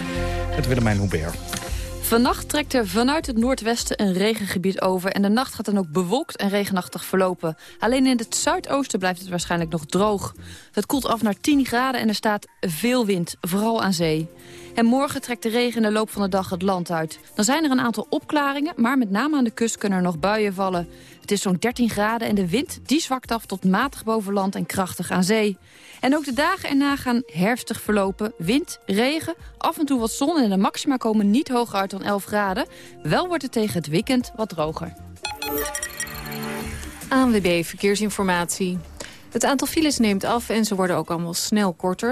Het Willemijn Hubert. Vannacht trekt er vanuit het noordwesten een regengebied over... en de nacht gaat dan ook bewolkt en regenachtig verlopen. Alleen in het zuidoosten blijft het waarschijnlijk nog droog. Het koelt af naar 10 graden en er staat veel wind, vooral aan zee. En morgen trekt de regen in de loop van de dag het land uit. Dan zijn er een aantal opklaringen, maar met name aan de kust kunnen er nog buien vallen. Het is zo'n 13 graden en de wind die zwakt af tot matig boven land en krachtig aan zee. En ook de dagen erna gaan herfstig verlopen. Wind, regen, af en toe wat zon en de maxima komen niet hoger uit dan 11 graden. Wel wordt het tegen het weekend wat droger. ANWB Verkeersinformatie. Het aantal files neemt af en ze worden ook allemaal snel korter.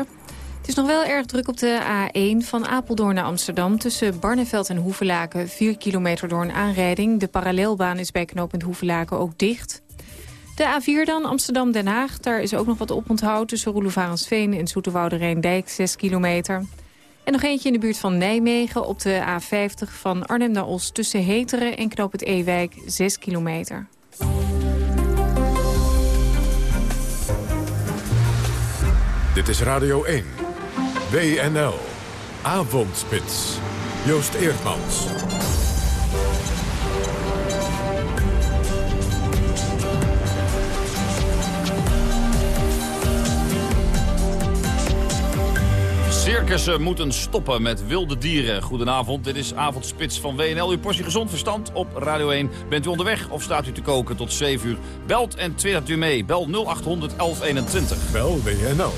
Het is nog wel erg druk op de A1 van Apeldoorn naar Amsterdam... tussen Barneveld en Hoevelaken, 4 kilometer door een aanrijding. De parallelbaan is bij knooppunt Hoevelaken ook dicht. De A4 dan, Amsterdam-Den Haag. Daar is ook nog wat oponthoud tussen Roelofarensveen en Zoeterwoude Rijndijk, 6 kilometer. En nog eentje in de buurt van Nijmegen op de A50 van Arnhem naar Os... tussen Heteren en knooppunt Ewijk, 6 kilometer. Dit is Radio 1. WNL. Avondspits. Joost Eerdmans. Circussen moeten stoppen met wilde dieren. Goedenavond, dit is Avondspits van WNL. Uw portie gezond verstand op Radio 1. Bent u onderweg of staat u te koken tot 7 uur? Belt en twittert u mee. Bel 0800 1121. Bel WNL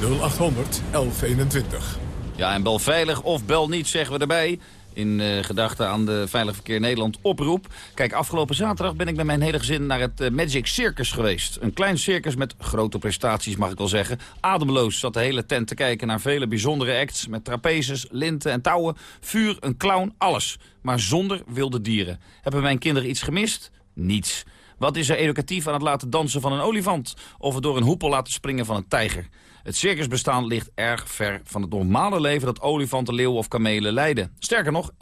0800 1121. Ja, en bel veilig of bel niet, zeggen we erbij. In uh, gedachten aan de Veilig Verkeer Nederland oproep. Kijk, afgelopen zaterdag ben ik met mijn hele gezin naar het uh, Magic Circus geweest. Een klein circus met grote prestaties, mag ik wel zeggen. Ademloos zat de hele tent te kijken naar vele bijzondere acts... met trapezes, linten en touwen, vuur, een clown, alles. Maar zonder wilde dieren. Hebben mijn kinderen iets gemist? Niets. Wat is er educatief aan het laten dansen van een olifant? Of het door een hoepel laten springen van een tijger? Het circusbestaan ligt erg ver van het normale leven dat olifanten, leeuwen of kamelen leiden. Sterker nog, 71%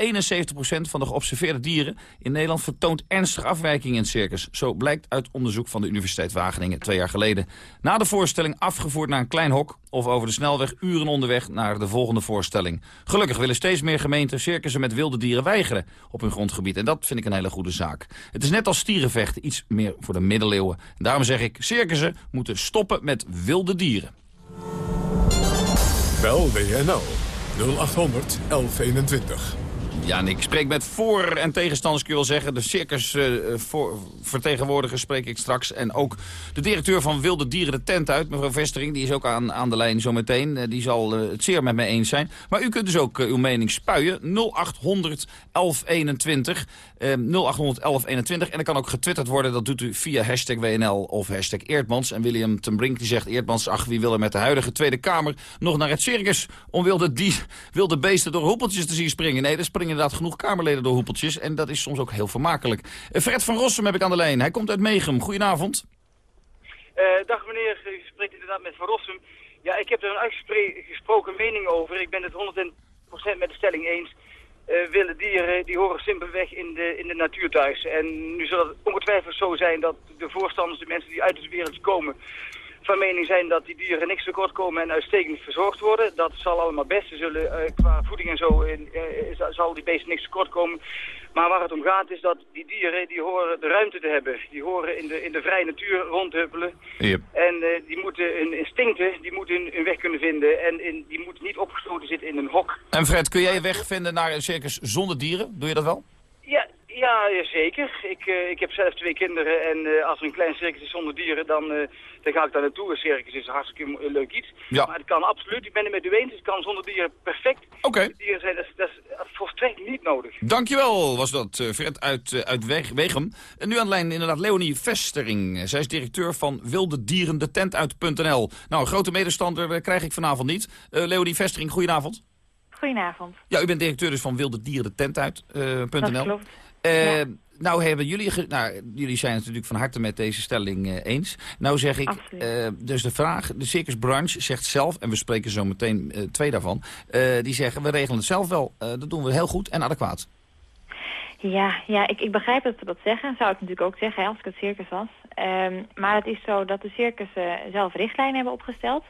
van de geobserveerde dieren in Nederland vertoont ernstige afwijkingen in het circus. Zo blijkt uit onderzoek van de Universiteit Wageningen twee jaar geleden. Na de voorstelling afgevoerd naar een klein hok of over de snelweg uren onderweg naar de volgende voorstelling. Gelukkig willen steeds meer gemeenten circussen met wilde dieren weigeren op hun grondgebied. En dat vind ik een hele goede zaak. Het is net als stierenvechten, iets meer voor de middeleeuwen. En daarom zeg ik, circussen moeten stoppen met wilde dieren. Bel WNL 0800 1121. Ja, en ik spreek met voor- en tegenstanders, kun je wel zeggen. De circusvertegenwoordiger uh, spreek ik straks. En ook de directeur van Wilde Dieren de Tent uit, mevrouw Vestering. Die is ook aan, aan de lijn zometeen. Uh, die zal uh, het zeer met mij eens zijn. Maar u kunt dus ook uw mening spuien. 0800 1121. 0800 1121. En dat kan ook getwitterd worden. Dat doet u via hashtag WNL of hashtag Eerdmans. En William ten Brink die zegt... Eerdmans, ach, wie wil er met de huidige Tweede Kamer nog naar het circus... om wilde, die, wilde beesten door hoepeltjes te zien springen? Nee, er springen inderdaad genoeg Kamerleden door hoepeltjes. En dat is soms ook heel vermakelijk. Fred van Rossum heb ik aan de lijn. Hij komt uit Megem. Goedenavond. Uh, dag meneer, u spreekt inderdaad met Van Rossum. Ja, ik heb er een uitgesproken mening over. Ik ben het 100% met de stelling eens. Uh, wilde dieren die horen simpelweg in de, in de natuur thuis. En nu zal het ongetwijfeld zo zijn dat de voorstanders, de mensen die uit de wereld komen, van mening zijn dat die dieren niks tekort komen en uitstekend verzorgd worden. Dat zal allemaal best. Ze zullen uh, qua voeding en zo uh, zal die beesten niks tekort komen. Maar waar het om gaat is dat die dieren die horen de ruimte te hebben. Die horen in de, in de vrije natuur rondhuppelen. Yep. En uh, die moeten hun instincten die moeten hun, hun weg kunnen vinden. En in, die moeten niet opgesloten zitten in een hok. En Fred, kun jij je weg vinden naar een circus zonder dieren? Doe je dat wel? Ja, ja, zeker. Ik, uh, ik heb zelf twee kinderen en uh, als er een klein circus is zonder dieren, dan, uh, dan ga ik daar naartoe. Een circus is een hartstikke leuk iets. Ja. Maar het kan absoluut, ik ben het met u eens, het kan zonder dieren perfect. Oké. Okay. Dieren zijn, dat is, dat is volstrekt niet nodig. Dankjewel, was dat Fred uit, uit Weg, Wegem. En nu aan de lijn inderdaad Leonie Vestering. Zij is directeur van wilde dieren de tent uit.nl. Nou, een grote medestander krijg ik vanavond niet. Leonie Vestering, goedenavond. Goedenavond. Ja, u bent directeur dus van wilde dieren de tent uit.nl. dat klopt. Uh, ja. Nou hebben jullie, nou, jullie zijn het natuurlijk van harte met deze stelling uh, eens. Nou zeg ik, uh, dus de vraag, de circusbranche zegt zelf, en we spreken zo meteen uh, twee daarvan, die zeggen we regelen het zelf wel, dat doen we heel goed en adequaat. Ja, ja ik, ik begrijp dat ze dat zeggen. Zou ik natuurlijk ook zeggen hè, als ik het circus was. Um, maar het is zo dat de circussen zelf richtlijnen hebben opgesteld.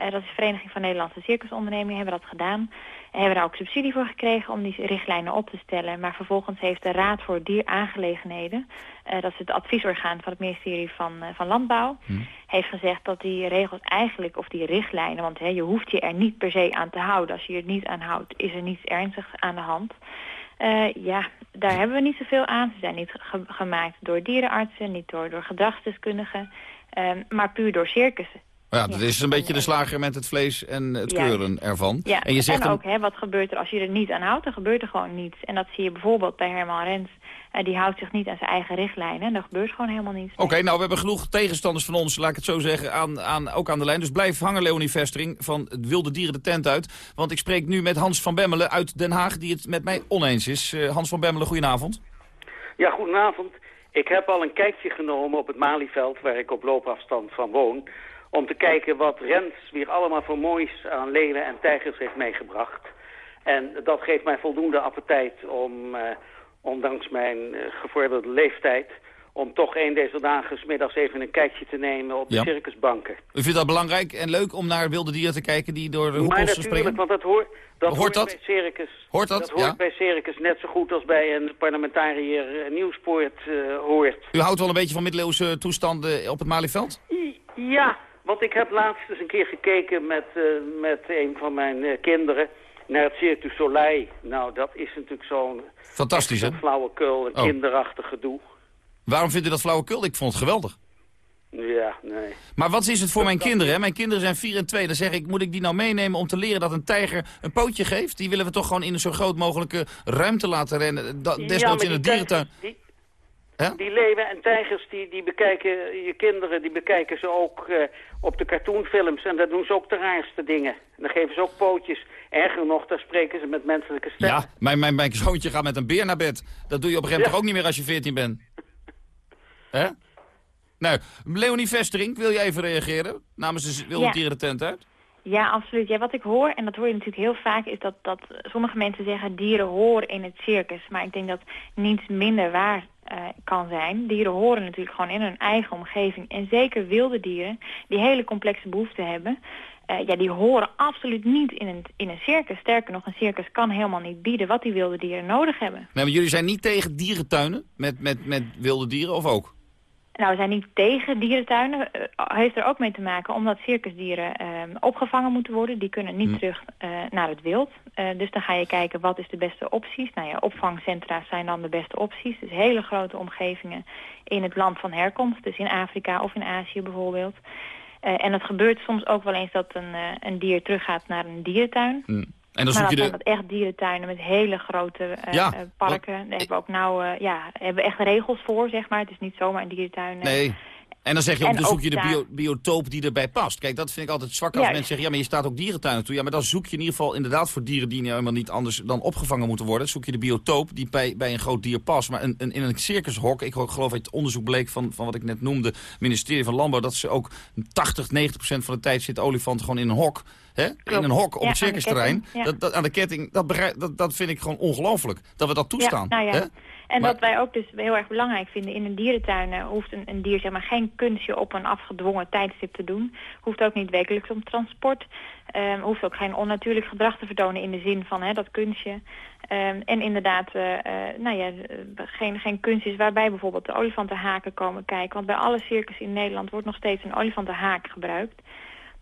Uh, dat is de Vereniging van Nederlandse Circusondernemingen, hebben dat gedaan. En hebben daar ook subsidie voor gekregen om die richtlijnen op te stellen. Maar vervolgens heeft de Raad voor Dieraangelegenheden, uh, dat is het adviesorgaan van het ministerie van, uh, van Landbouw, Hmm. heeft gezegd dat die regels eigenlijk, of die richtlijnen, want hè, je hoeft je er niet per se aan te houden. Als je er niet aan houdt, is er niets ernstigs aan de hand. Uh, ja, daar hebben we niet zoveel aan. Ze zijn niet ge gemaakt door dierenartsen, niet door, door gedragsdeskundigen, um, maar puur door circussen. Ja, dat is een beetje de slager met het vlees en het Ja. kleuren ervan. Ja, en je zegt en ook, hè, wat gebeurt er als je er niet aan houdt? Dan gebeurt er gewoon niets. En dat zie je bijvoorbeeld bij Herman Rens. Uh, die houdt zich niet aan zijn eigen richtlijnen. En er gebeurt gewoon helemaal niets. Oké, nou we hebben genoeg tegenstanders van ons, laat ik het zo zeggen, aan, aan, ook aan de lijn. Dus blijf hangen, Leonie Vestering, van het Wilde Dieren de tent uit. Want ik spreek nu met Hans van Bemmelen uit Den Haag, die het met mij oneens is. Uh, Hans van Bemmelen, goedenavond. Ja, goedenavond. Ik heb al een kijkje genomen op het Malieveld, waar ik op loopafstand van woon... om te kijken wat Rens weer allemaal voor moois aan leeuwen en tijgers heeft meegebracht. En dat geeft mij voldoende appetijt om, eh, ondanks mijn eh, gevorderde leeftijd... om toch een deze dagen 's middags even een kijkje te nemen op de circusbanken. U vindt dat belangrijk en leuk om naar wilde dieren te kijken die door de Maar hoepels natuurlijk, springen? want dat, hoort, dat Hoort hoort, dat? bij circus. Hoort dat? hoort Ja. bij circus net zo goed als bij een parlementariër eh, nieuwspoort eh, hoort. U houdt wel een beetje van middeleeuwse toestanden op het Malieveld? Ja, want ik heb laatst eens een keer gekeken met, eh, met een van mijn eh, kinderen naar het Cirque du Soleil. Nou, dat is natuurlijk zo'n Fantastisch, hè? flauwekul, een Oh. kinderachtig gedoe. Waarom vindt u dat flauwekul? Ik vond het geweldig. Ja, nee. Maar wat is het voor mijn kinderen? Hè? Mijn kinderen zijn 4 en 2. Dan zeg ik, moet ik die nou meenemen om te leren dat een tijger een pootje geeft? Die willen we toch gewoon in een zo groot mogelijke ruimte laten rennen. Da- Ja, Desnoods maar in de die dierentuin. Die, Die leeuwen en tijgers, die, die bekijken je kinderen, die bekijken ze ook eh, op de cartoonfilms. En daar doen ze ook de raarste dingen. En dan geven ze ook pootjes. Erger nog, daar spreken ze met menselijke stem. Ja, mijn, mijn, mijn zoontje gaat met een beer naar bed. Dat doe je op een gegeven moment toch ook niet meer als je 14 bent. Hè? Nou, Leonie Vestering, wil je even reageren? Namens de Wilde Ja. Dieren de tent uit? Ja, absoluut. Ja, wat ik hoor, en dat hoor je natuurlijk heel vaak, is dat, dat sommige mensen zeggen dieren horen in het circus. Maar ik denk dat niets minder waar eh, kan zijn. Dieren horen natuurlijk gewoon in hun eigen omgeving. En zeker wilde dieren, die hele complexe behoeften hebben, eh, ja, die horen absoluut niet in een, in een circus. Sterker nog, een circus kan helemaal niet bieden wat die wilde dieren nodig hebben. Nee, maar jullie zijn niet tegen dierentuinen met, met, met wilde dieren, of ook? Nou, we zijn niet tegen dierentuinen. Eh, heeft er ook mee te maken omdat circusdieren eh, opgevangen moeten worden. Die kunnen niet terug eh, naar het wild. Eh, dus dan ga je kijken wat is de beste opties. Nou ja, opvangcentra zijn dan de beste opties. Dus hele grote omgevingen in het land van herkomst. Dus in Afrika of in Azië bijvoorbeeld. En het gebeurt soms ook wel eens dat een, een dier teruggaat naar een dierentuin. En dan zoek je de... echt dierentuinen met hele grote eh, Ja, eh, parken. Daar hebben we ook nou, eh, ja, hebben we echt regels voor, zeg maar. Het is niet zomaar een dierentuin. Nee. En dan zeg je ook, dan zoek je de bio- biotoop die erbij past. Kijk, dat vind ik altijd zwak als Juist. mensen zeggen... ja, maar je staat ook dierentuinen toe. Ja, maar dan zoek je in ieder geval inderdaad voor dieren... die nou helemaal niet anders dan opgevangen moeten worden. Zoek je de biotoop die bij, bij een groot dier past. Maar een, een, in een circushok, ik geloof uit het onderzoek bleek van, van wat ik net noemde... ministerie van Landbouw, dat ze ook 80, 90 procent van de tijd zitten olifanten gewoon in een hok. Hè? In een hok op Ja, het aan de circusterrein. ketting, ja. Dat, dat, aan de ketting, dat, begrijp, dat, dat vind ik gewoon ongelooflijk. Dat we dat toestaan. Ja, nou ja. Hè? En Maar- wat wij ook dus heel erg belangrijk vinden, in een dierentuin eh, hoeft een, een dier zeg maar, geen kunstje op een afgedwongen tijdstip te doen. Hoeft ook niet wekelijks om transport. Ehm, hoeft ook geen onnatuurlijk gedrag te vertonen in de zin van hè, dat kunstje. Ehm, en inderdaad, eh, eh, nou ja, geen, geen kunstjes waarbij bijvoorbeeld de olifantenhaken komen kijken. Want bij alle circus in Nederland wordt nog steeds een olifantenhaak gebruikt.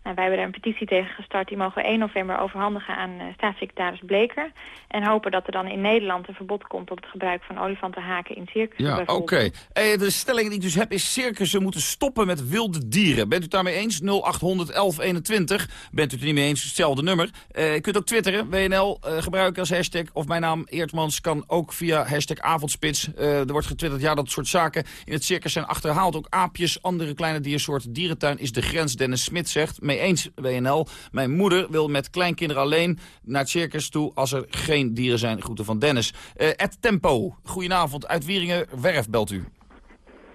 Nou, wij hebben daar een petitie tegen gestart. Die mogen we 1 november overhandigen aan eh, staatssecretaris Bleker. En hopen dat er dan in Nederland een verbod komt op het gebruik van olifantenhaken in circus. Ja, oké. Eh, de stelling die ik dus heb is circussen moeten stoppen met wilde dieren. Bent u het daarmee eens? 0800 1121. Bent u het er niet mee eens? Hetzelfde nummer. Eh, je kunt ook twitteren. WNL eh, gebruiken als hashtag. Of mijn naam Eertmans kan ook via hashtag avondspits. Eh, er wordt getwitterd, ja dat soort zaken. In het circus zijn achterhaald ook aapjes, andere kleine diersoorten. Dierentuin is de grens, Dennis Smit zegt. Mee eens WNL. Mijn moeder wil met kleinkinderen alleen naar het circus toe als er geen dieren zijn. Groeten van Dennis. Eh Ed Tempo, goedenavond. Uit Wieringen, Werf belt u.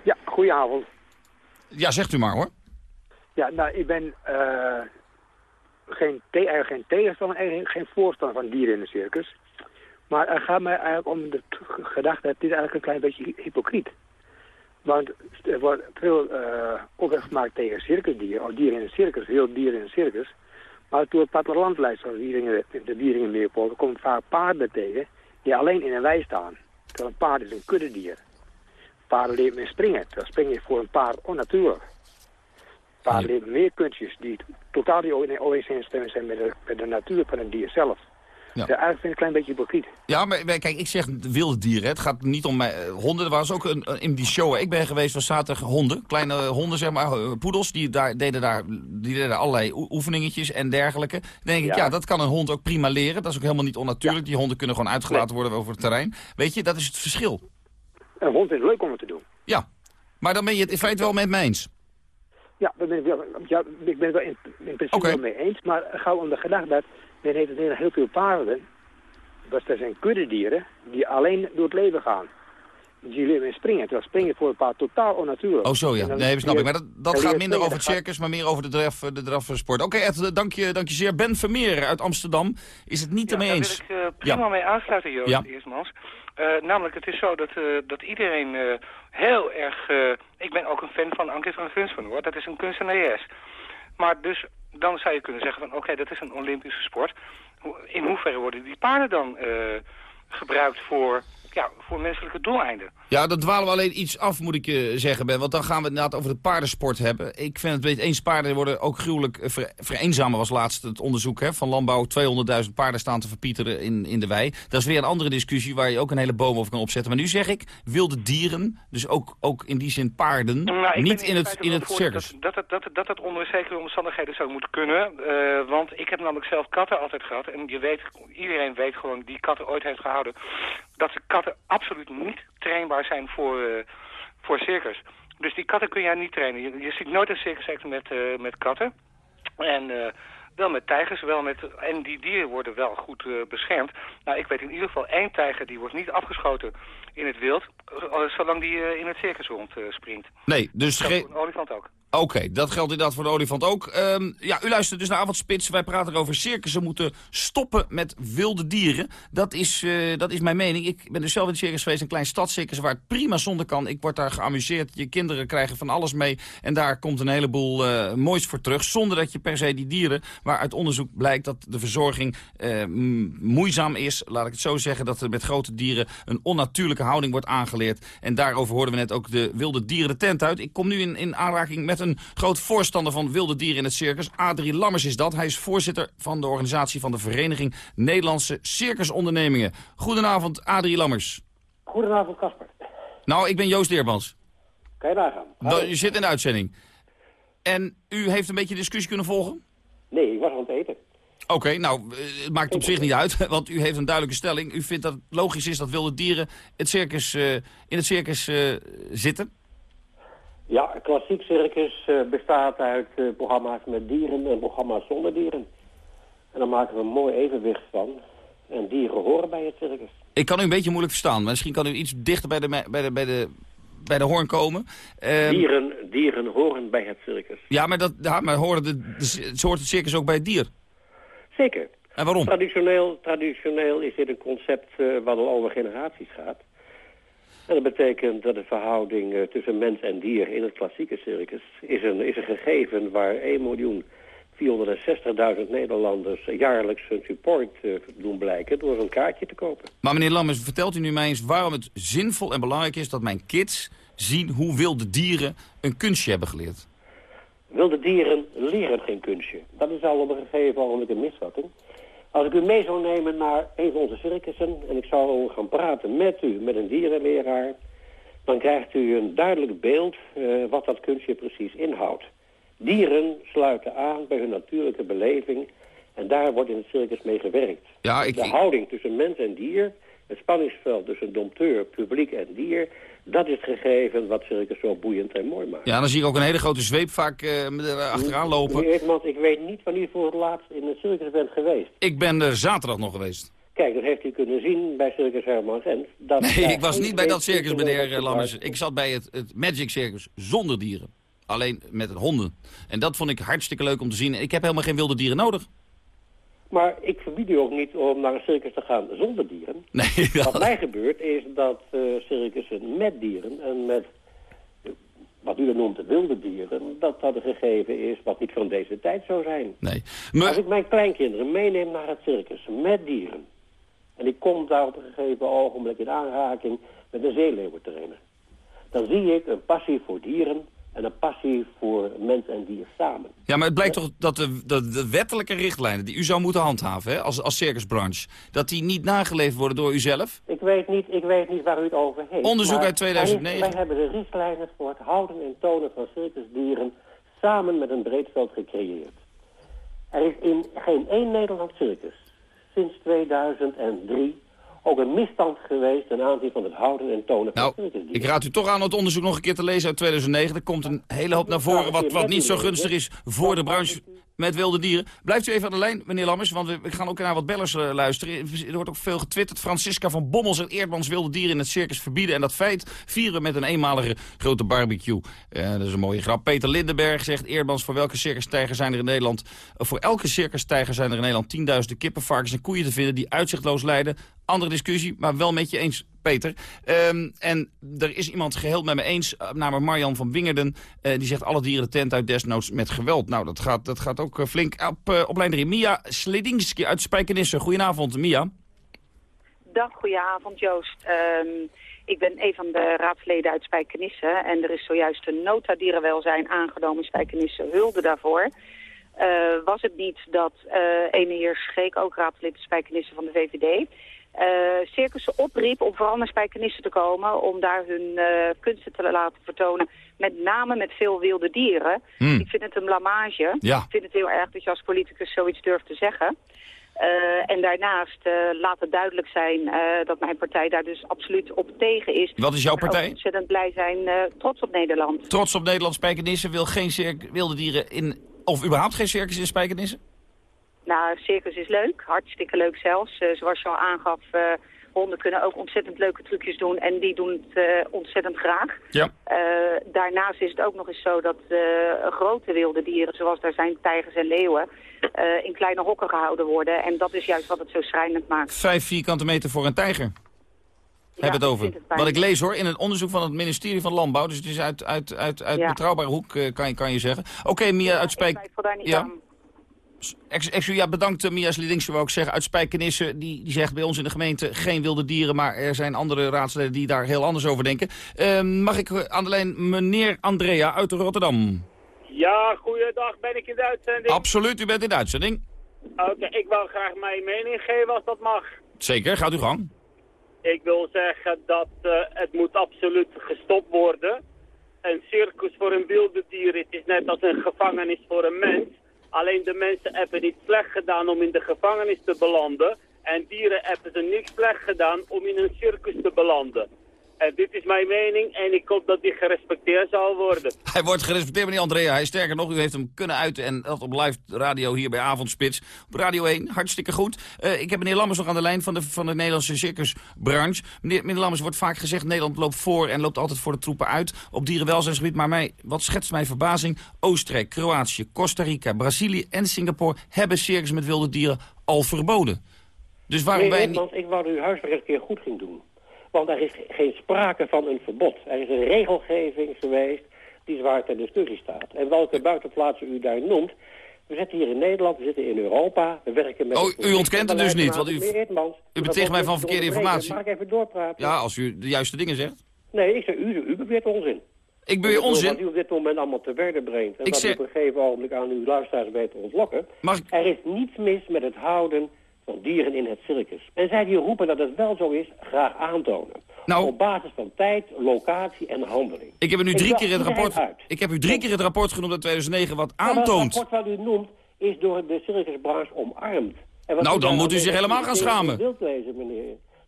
Ja, goedenavond. Ja, zegt u maar hoor. Ja, nou, ik ben eh, geen, te eigenlijk geen tegenstander, geen voorstander van dieren in de circus. Maar het gaat mij eigenlijk om de gedachte, het is eigenlijk een klein beetje hypocriet. Want er wordt veel uh, gemaakt tegen circusdieren, of dieren in een circus, heel dieren in een circus. Maar door het platteland leidt, zoals Wieringen, de dieren in Meerpolder, komen vaak paarden tegen die alleen in een wei staan. Terwijl een paard is een kuddedier. Paarden leren met springen, terwijl springen is voor een paard onnatuurlijk. Paarden leren meer kunstjes die totaal niet in overeenstemming zijn met de, met de natuur van een dier zelf. Ja. Ja. eigenlijk vind ik een klein beetje hypocriet. Ja, maar kijk, ik zeg wilde dieren. Het gaat niet om mij, eh, honden. Er was ook een, in die show waar ik ben geweest, was zaterdag honden. Kleine honden, zeg maar, eh, poedels. Die, daar, deden, daar, die deden allerlei oe- oefeningetjes en dergelijke. Dan denk ik, Ja. dat kan een hond ook prima leren. Dat is ook helemaal niet onnatuurlijk. Die honden kunnen gewoon uitgelaten worden over het terrein. Weet je, dat is het verschil. Een hond is leuk om het te doen. Ja, maar dan ben je het in feite wel met me eens. Ja, daar ben ik, wel, ja, ik ben het wel in, in principe wel mee eens. Maar gauw om de gedachte dat men heeft in Nederland heel veel paarden. Dat zijn kuddedieren die alleen door het leven gaan. Die leven in springen. Terwijl springen voor een paard totaal onnatuurlijk. Oh zo, ja. Nee, snap ik. Maar dat, dat gaat minder over het circus, maar meer over de, draf, de drafsport. Oké, Ed, eh, dank je, dank je zeer. Ben Vermeer uit Amsterdam is het niet ermee daar eens. wil ik eh, prima Ja. mee aansluiten, Joost Ja. Eersmans. Eh, namelijk, het is zo dat, eh, dat iedereen eh, heel erg... eh, ik ben ook een fan van Anke van Gunsven, hoor. Dat is een kunstenares. Maar dus, dan zou je kunnen zeggen van... oké, dat is een Olympische sport. In hoeverre worden die paarden dan eh, gebruikt voor ja, voor menselijke doeleinden. Ja, dan dwalen we alleen iets af, moet ik je zeggen, Ben. Want dan gaan we het inderdaad over de paardensport hebben. Ik vind het weet eens, paarden worden ook gruwelijk eh, ver, vereenzamen was laatst het onderzoek hè, van landbouw. 200.000 paarden staan te verpieteren in, in de wei. Dat is weer een andere discussie waar je ook een hele boom over kan opzetten. Maar nu zeg ik, wilde dieren, dus ook, ook in die zin paarden, Nou, niet in het, in het circus. Dat, dat, dat, dat, dat het onder zekere omstandigheden zou moeten kunnen. eh, want ik heb namelijk zelf katten altijd gehad. En je weet, iedereen weet gewoon die katten ooit heeft gehouden... dat de katten absoluut niet trainbaar zijn voor, eh, voor circus. Dus die katten kun jij niet trainen. Je, je ziet nooit een circus met, eh, met katten. En eh, wel met tijgers, wel met, en die dieren worden wel goed beschermd. Nou, ik weet in ieder geval één tijger die wordt niet afgeschoten in het wild... zolang die in het circus rondspringt. Nee, dus geen... een olifant ook. Oké, dat geldt inderdaad voor de olifant ook. Ehm, ja, u luistert dus naar Avondspits. Wij praten over circussen moeten stoppen met wilde dieren. Dat is, eh, dat is mijn mening. Ik ben dus zelf in het circus geweest, een klein stadscircus waar het prima zonder kan. Ik word daar geamuseerd. Je kinderen krijgen van alles mee. En daar komt een heleboel eh, moois voor terug. Zonder dat je per se die dieren, waar uit onderzoek blijkt dat de verzorging eh, moeizaam is. Laat ik het zo zeggen, dat er met grote dieren een onnatuurlijke houding wordt aangeleerd. En daarover hoorden we net ook de wilde dieren de tent uit. Ik kom nu in, in aanraking met een groot voorstander van wilde dieren in het circus. Adrie Lammers is dat. Hij is voorzitter van de organisatie van de Vereniging Nederlandse Circusondernemingen. Goedenavond, Adrie Lammers. Goedenavond, Casper. Nou, ik ben Joost Eerbans. Kan je nagaan? Nou, je zit in de uitzending. En u heeft een beetje discussie kunnen volgen? Nee, ik was aan het eten. Oké, nou, eh, het maakt op zich niet uit, want u heeft een duidelijke stelling. U vindt dat het logisch is dat wilde dieren het circus, eh, in het circus eh, zitten? Klassiek circus eh, bestaat uit eh, programma's met dieren en programma's zonder dieren. En dan maken we een mooi evenwicht van. En dieren horen bij het circus. Ik kan u een beetje moeilijk verstaan. Misschien kan u iets dichter bij de, bij de, bij de, bij de hoorn komen. Ehm, Dieren, dieren horen bij het circus. Ja, maar, dat, ja, maar horen de, de, hoort het circus ook bij het dier? Zeker. En waarom? Traditioneel, traditioneel is dit een concept eh, wat al over generaties gaat. En dat betekent dat de verhouding eh, tussen mens en dier in het klassieke circus is een, is een gegeven waar 1 miljoen 460.000 Nederlanders jaarlijks hun support eh, doen blijken door een kaartje te kopen. Maar meneer Lammers, vertelt u nu mij eens waarom het zinvol en belangrijk is... dat mijn kids zien hoe wilde dieren een kunstje hebben geleerd? Wilde dieren leren geen kunstje. Dat is al op een gegeven moment een misvatting. Als ik u mee zou nemen naar een van onze circussen... en ik zou gaan praten met u, met een dierenleraar... dan krijgt u een duidelijk beeld eh, wat dat kunstje precies inhoudt. Dieren sluiten aan bij hun natuurlijke beleving... en daar wordt in het circus mee gewerkt. Ja, ik, De houding tussen mens en dier... het spanningsveld tussen dompteur, publiek en dier... dat is het gegeven wat circus zo boeiend en mooi maakt. Ja, dan zie ik ook een hele grote zweep vaak eh, eh, achteraan lopen. Meneer Eekmans, ik weet niet wanneer u voor het laatst in een circus bent geweest. Ik ben er zaterdag nog geweest. Kijk, dat heeft u kunnen zien bij Circus Herman Gent. Dat Nee, ik was niet bij dat circus, meneer gebruikt Lammers. Ik zat bij het, het Magic Circus zonder dieren. Alleen met honden. En dat vond ik hartstikke leuk om te zien. Ik heb helemaal geen wilde dieren nodig. Maar ik verbied u ook niet om naar een circus te gaan zonder dieren. Nee, Wat mij gebeurt is dat eh circussen met dieren en met eh, wat u dan noemt de wilde dieren, dat dat een gegeven is wat niet van deze tijd zou zijn. Nee. Als ik mijn kleinkinderen meeneem naar het circus met dieren en ik kom daar op een gegeven ogenblik in aanraking met een zeeleeuwentrainer, dan zie ik een passie voor dieren en een passie voor mens en dier samen. Ja, maar het blijkt toch dat de, de, de wettelijke richtlijnen die u zou moeten handhaven hè, als, als circusbranche, dat die niet nageleefd worden door uzelf? Ik weet niet, ik weet niet waar u het over heeft. Onderzoek uit 2009. Wij, wij hebben de richtlijnen voor het houden en tonen van circusdieren samen met een breedveld gecreëerd. Er is in geen één Nederlands circus sinds 2003 ook een misstand geweest ten aanzien van het houden en tonen van Nou, circusdieren. ik raad u toch aan het onderzoek nog een keer te lezen uit 2009. Er komt een hele hoop naar voren wat, wat niet zo gunstig is voor de branche met wilde dieren. Blijft u even aan de lijn, meneer Lammers, want we gaan ook naar wat bellers eh, luisteren. Er wordt ook veel getwitterd. Francisca van Bommels en Eerdmans wilde dieren in het circus verbieden. En dat feit vieren met een eenmalige grote barbecue. Eh, dat is een mooie grap. Peter Lindenberg zegt, Eerdmans, voor welke circustijger zijn er in Nederland... of voor elke circustijger zijn er in Nederland tienduizenden kippen, varkens en koeien te vinden... die uitzichtloos lijden. Andere discussie, maar wel met je eens, Peter. Ehm, en er is iemand geheel met me eens, eh, namelijk Marjan van Wingerden. eh, die zegt alle dieren de tent uit desnoods met geweld. Nou, dat gaat, dat gaat ook eh, flink op, op lijn 3. Mia Sledinski uit Spijkenisse. Goedenavond, Mia. Dag, goedenavond Joost. Ehm, ik ben een van de raadsleden uit Spijkenisse en er is zojuist een nota dierenwelzijn aangenomen in Spijkenisse. Hulde daarvoor. Was het niet dat uh, ene heer Scheek, ook raadslid Spijkenisse van de VVD, uh, circussen opriep om vooral naar Spijkenisse te komen om daar hun kunsten te laten vertonen. Met name met veel wilde dieren. Hmm. Ik vind het een blamage. Ja. Ik vind het heel erg dat je als politicus zoiets durft te zeggen. Uh, en daarnaast laat het duidelijk zijn dat mijn partij daar dus absoluut op tegen is. Wat is jouw partij? ontzettend blij zijn, trots op Nederland. Trots op Nederland Spijkenisse wil geen wilde dieren in... Of überhaupt geen circus in Spijkenisse? Nou, circus is leuk, hartstikke leuk zelfs. zoals je al aangaf, honden kunnen ook ontzettend leuke trucjes doen en die doen het ontzettend graag. Ja. daarnaast is het ook nog eens zo dat grote wilde dieren, zoals daar zijn tijgers en leeuwen, in kleine hokken gehouden worden. En dat is juist wat het zo schrijnend maakt. Vijf vierkante meter voor een tijger. Ja, Heb het over. het. Wat ik lees hoor, in een onderzoek van het ministerie van Landbouw. Dus het is uit, uit, uit, uit Ja. betrouwbare hoek, eh, kan, je, kan je zeggen. Oké, Mia uit Spijk... Ik twijfel daar niet Ja. aan. Ex, ex, ja, bedankt uh, Mia Slidings, wou ik zeggen, uit Spijkenisse. Die, die zegt bij ons in de gemeente geen wilde dieren, maar er zijn andere raadsleden die daar heel anders over denken. Uh, mag ik uh, aan de lijn meneer Andrea uit Rotterdam? Ja, goeiedag. Ben ik in de uitzending? Absoluut, u bent in de uitzending. Oké, ik wil graag mijn mening geven als dat mag. Zeker, gaat uw gang. Ik wil zeggen dat uh, het moet absoluut gestopt worden. Een circus voor een wilde dier het is net als een gevangenis voor een mens. Alleen de mensen hebben niet slecht gedaan om in de gevangenis te belanden. En dieren hebben ze niks slecht gedaan om in een circus te belanden. En dit is mijn mening en ik hoop dat die gerespecteerd zal worden. Hij wordt gerespecteerd, meneer Andrea. Hij sterker nog, u heeft hem kunnen uiten en dat op live radio hier bij Avondspits. Op Radio 1, hartstikke goed. Uh, ik heb meneer Lammers nog aan de lijn van de, van de Nederlandse circusbranche. Meneer, meneer Lammers, wordt vaak gezegd, Nederland loopt voor en loopt altijd voor de troepen uit op dierenwelzijnsgebied. Maar mij, wat schetst mijn verbazing? Oostenrijk, Kroatië, Costa Rica, Brazilië en Singapore hebben circus met wilde dieren al verboden. Dus waarom nee, wij niet... want ik wou dat uw huiswerk een keer goed ging doen. Want er is geen sprake van een verbod. Er is een regelgeving geweest die zwaar ter discussie staat. En welke buitenplaatsen u daar noemt... We zitten hier in Nederland, we zitten in Europa, we werken met... Oh, u ontkent het dus niet, want u, u beticht mij van verkeerde informatie. Mag ik even doorpraten? Ja, als u de juiste dingen zegt. Nee, ik zeg u, u beweert onzin. Ik beweer onzin? Wat u op dit moment allemaal te werden brengt. En Ik dat zeg- u op een gegeven ogenblik aan uw luisteraars weet te ontlokken. Mag ik... Er is niets mis met het houden van dieren in het circus. En zij die roepen dat het wel zo is, graag aantonen. Nou- Op basis van tijd, locatie en handeling. Ik heb u nu drie keer het rapport... Ik heb u drie keer het rapport genoemd uit 2009 wat aantoont... het rapport wat u noemt is door de circusbranche omarmd. En wat Nou, dan moet u zich helemaal gaan schamen.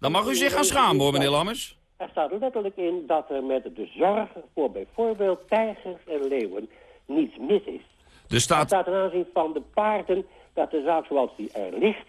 Dan mag u zich gaan schamen hoor, meneer Lammers. Er staat letterlijk in dat er met de zorg voor bijvoorbeeld tijgers en leeuwen niets mis is. Er Er staat... staat ten aanzien van de paarden dat de zaak zoals die er ligt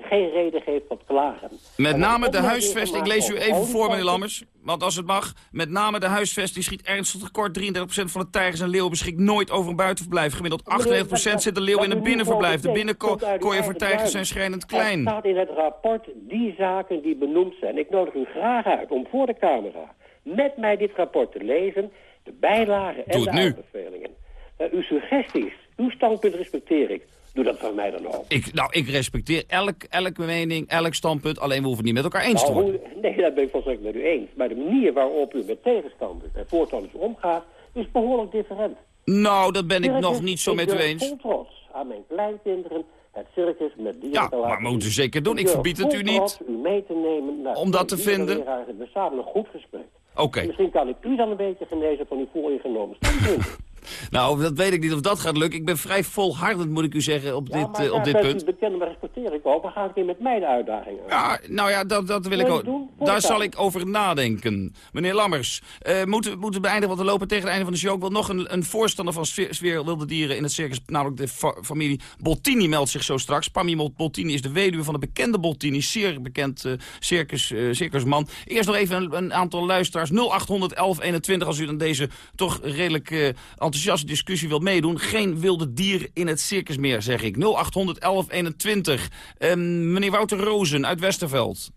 geen reden geeft tot klagen. Met name er de is huisvesting, ik lees u even voor, meneer Lammers. Want als het mag, met name de huisvesting schiet ernstig tekort. 33% van de tijgers en leeuwen beschikt nooit over een buitenverblijf. Gemiddeld 98% zit de leeuw in een binnenverblijf. De binnenkooien voor tijgers zijn schrijnend Er klein. staat in het rapport die zaken die benoemd zijn. Ik nodig u graag uit om voor de camera met mij dit rapport te lezen, de bijlagen en de aanbevelingen. Eh, uw suggesties, uw standpunt respecteer ik. Doe dat van mij dan ook. Ik, nou, ik respecteer elk, elke mening, elk standpunt. Alleen we hoeven het niet met elkaar eens te Nou, worden. hoe- nee, dat ben ik volstrekt met u eens. Maar de manier waarop u met tegenstanders en voorstanders omgaat, is behoorlijk different. Nou, dat ben ik Circus, nog niet zo ik met u eens. vol trots aan mijn kleinkinderen het circus met dieren Ja, te laten maar moet u zeker doen. Ik verbied het u niet. trots u mee te nemen naar Om dat te vinden? We samen een goed gesprek. Oké. Misschien kan ik u dan een beetje genezen van uw vooringenomen standpunt. Nou, dat weet ik niet of dat gaat lukken. Ik ben vrij volhardend, moet ik u zeggen, op Ja, dit, maar ja, op dit bent punt. u bekend, maar respecteer ik ook. Maar ga ik in met mij de uitdaging aan. Ja, nou ja, dat, dat wil ik ook. Daar zal ik over nadenken. Meneer Lammers, eh moeten, we- moeten we beëindigen, want we lopen tegen het einde van de show. Ik wil nog een, een voorstander van sfeer, wilde dieren in het circus, namelijk de fa- familie Boltini meldt zich zo straks. Pammy Boltini is de weduwe van de bekende Boltini, zeer bekend eh, circus, circusman. Eerst nog even een, een aantal luisteraars. 0800 1121 als u dan deze toch redelijk eh, enthousiaste discussie wilt meedoen. Geen wilde dier in het circus meer, zeg ik. 0800 1121. Ehm, meneer Wouter Rozen uit Westerveld.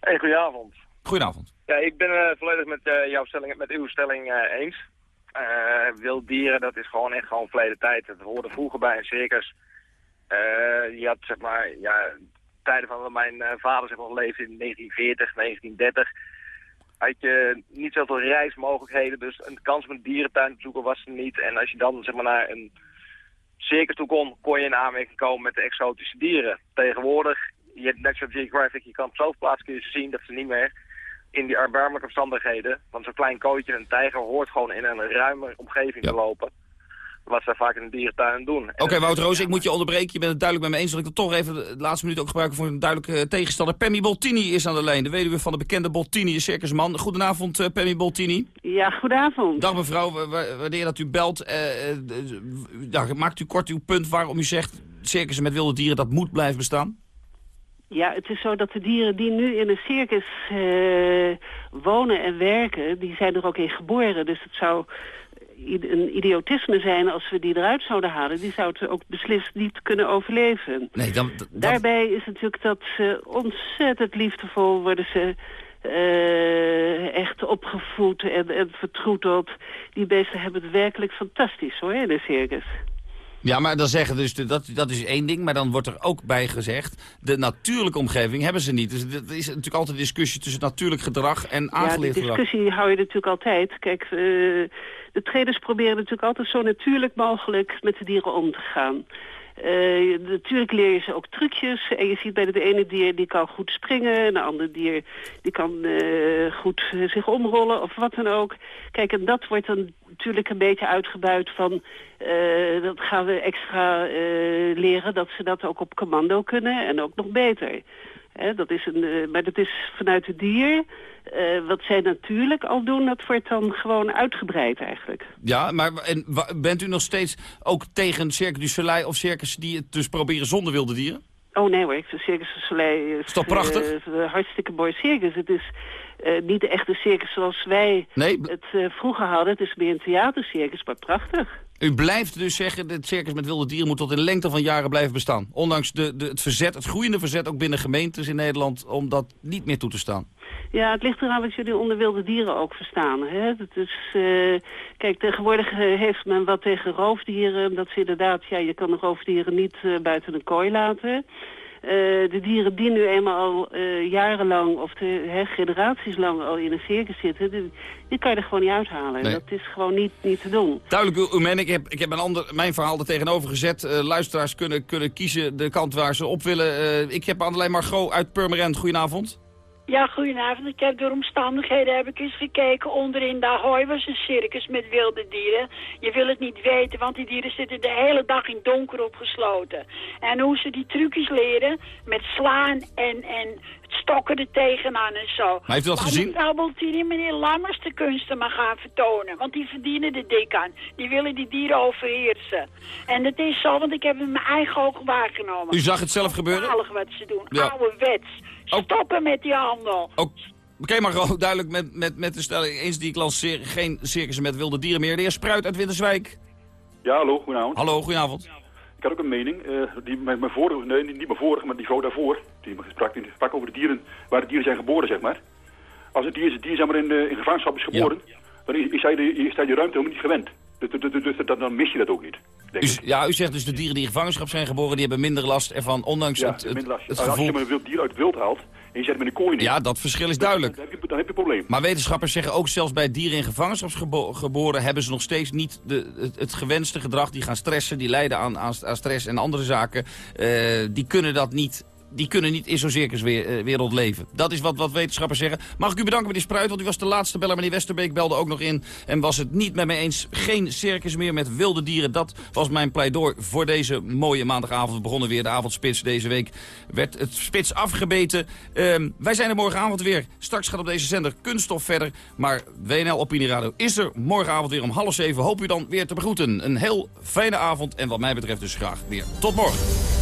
Hey, goedenavond. Goedenavond. Ja, ik ben eh, volledig met, eh, jouw stelling, met uw stelling eh, eens. Wild dieren, dat is gewoon echt gewoon verleden tijd. Het hoorde vroeger bij een circus. Je had zeg maar, ja, tijden van mijn vader zeg maar, leefde in 1940, 1930 had je niet zoveel reismogelijkheden. Dus een kans om een dierentuin te bezoeken was er niet. En als je dan zeg maar, naar een circus toe kon, kon je in aanmerking komen met de exotische dieren. Tegenwoordig, je hebt National Geographic, je kan op zoveel plaatsen kun je zien dat ze niet meer in die erbarmelijke omstandigheden. Want zo'n klein kootje, een tijger, hoort gewoon in een ruime omgeving te lopen. Wat ze vaak in een dierentuin doen. Oké, Wouter Roos, ik moet je onderbreken. Je bent het duidelijk met me eens. Dat ik het toch even de laatste minuut ook gebruiken voor een duidelijke eh, tegenstander. Pemmy Boltini is aan de lijn. De weduwe van de bekende Boltini, de circusman. Goedenavond, uh, Pemmy Boltini. Ja, goedenavond. Dag mevrouw, wanneer dat u belt, uh, maakt u kort uw punt waarom u zegt... circussen met wilde dieren, dat moet blijven bestaan? Ja, het is zo dat de dieren die nu in een circus wonen en werken... die zijn er ook in geboren. Dus het zou een idiotisme zijn als we die eruit zouden halen. Die zouden ook beslist niet kunnen overleven. Nee, dan, Daarbij is natuurlijk dat ze ontzettend liefdevol worden ze... Uh, echt opgevoed en, en vertroeteld. Die beesten hebben het werkelijk fantastisch hoor, in de circus. Ja, maar dan zeggen dus, dat, dat is één ding, maar dan wordt er ook bij gezegd... de natuurlijke omgeving hebben ze niet. Dus er is natuurlijk altijd een discussie tussen natuurlijk gedrag en aangeleerd gedrag. Ja, die discussie hou je natuurlijk altijd. Kijk, uh, de trainers proberen natuurlijk altijd zo natuurlijk mogelijk met de dieren om te gaan. Uh, natuurlijk leer je ze ook trucjes. En je ziet bij de ene dier die kan goed springen. En de andere dier die kan uh, goed zich omrollen of wat dan ook. Kijk, en dat wordt dan natuurlijk een beetje uitgebuit van... Uh, dat gaan we extra leren dat ze dat ook op commando kunnen. En ook nog beter. dat is een, maar dat is vanuit het dier... Wat zij natuurlijk al doen, dat wordt dan gewoon uitgebreid eigenlijk. Ja, maar en, bent u nog steeds ook tegen Cirque du Soleil of circus die het dus proberen zonder wilde dieren? Oh nee hoor, ik vind Circus du Soleil is, is toch prachtig? Hartstikke mooi circus. Het is uh, niet de echte circus zoals wij nee. het vroeger hadden. Het is meer een theatercircus, maar prachtig. U blijft dus zeggen, dat het circus met wilde dieren moet tot in lengte van jaren blijven bestaan. Ondanks de, de, het verzet, het groeiende verzet ook binnen gemeentes in Nederland om dat niet meer toe te staan. Ja, het ligt eraan wat jullie onder wilde dieren ook verstaan. Hè? Dat is, uh, kijk, tegenwoordig eh, heeft men wat tegen roofdieren. Dat ze inderdaad, ja, je kan de roofdieren niet buiten een kooi laten. Uh, de dieren die nu eenmaal al uh, jarenlang of de, he, generaties lang al in een circus zitten, die, die, kan je er gewoon niet uithalen. Nee. Dat is gewoon niet, niet te doen. Duidelijk, Umen, ik heb, ik heb een ander, mijn verhaal er tegenover gezet. Uh, luisteraars kunnen, kunnen kiezen de kant waar ze op willen. ik heb Annelijn Margot uit Purmerend. Goedenavond. Ja, goedenavond. Ik heb door omstandigheden heb ik eens gekeken. Onderin de Ahoy was een circus met wilde dieren. Je wil het niet weten, want die dieren zitten de hele dag in donker opgesloten. En hoe ze die trucjes leren met slaan en, en stokken er tegenaan en zo. Maar heeft u dat maar gezien? Mevrouw Boltini, meneer Lammers de kunsten maar gaan vertonen. Want die verdienen er dik aan. Die willen die dieren overheersen. En dat is zo, want ik heb het met mijn eigen ogen waargenomen. U zag het zelf gebeuren? wat ze doen. Ja. Ouderwets. Stoppen met die handel. Oké, okay, maar gewoon duidelijk met, met, met de stelling eens die ik lanceer. Geen circussen met wilde dieren meer. De heer Spruit uit Winterswijk. Ja, hallo, goedenavond. Hallo, goedenavond. Ik had ook een mening. Uh, die, mijn, mijn vorige, nee, niet mijn vorige, maar die vrouw daarvoor. Die sprak, die sprak over de dieren, waar de dieren zijn geboren, zeg maar. Als het dier, dier zeg maar, in, uh, in gevangenschap is geboren, ja. dan is, is, hij de, is hij de ruimte helemaal niet gewend. Dus, dus, dus, dan mis je dat ook niet. U, ja, u zegt dus de dieren die in gevangenschap zijn geboren, die hebben minder last ervan, ondanks ja, het, het, last. het Als gevoel... je een wild dier uit het wild haalt en je zet hem in een kooi neer... Ja, dat verschil is duidelijk. Dan, dan, heb je, dan heb je een probleem. Maar wetenschappers zeggen ook zelfs bij dieren in gevangenschap gebo geboren... hebben ze nog steeds niet de, het, het, gewenste gedrag. Die gaan stressen, die lijden aan, aan, aan stress en andere zaken. Uh, die kunnen dat niet die kunnen niet in zo'n circuswereld leven. Dat is wat, wat wetenschappers zeggen. Mag ik u bedanken, meneer Spruit, want u was de laatste beller. Meneer Westerbeek belde ook nog in en was het niet met mij eens. Geen circus meer met wilde dieren. Dat was mijn pleidooi voor deze mooie maandagavond. We begonnen weer de avondspits. Deze week werd het spits afgebeten. Um, wij zijn er morgenavond weer. Straks gaat op deze zender Kunststof verder. Maar WNL Opinie Radio is er morgenavond weer om half zeven. Hoop u dan weer te begroeten. Een heel fijne avond en wat mij betreft dus graag weer. Tot morgen.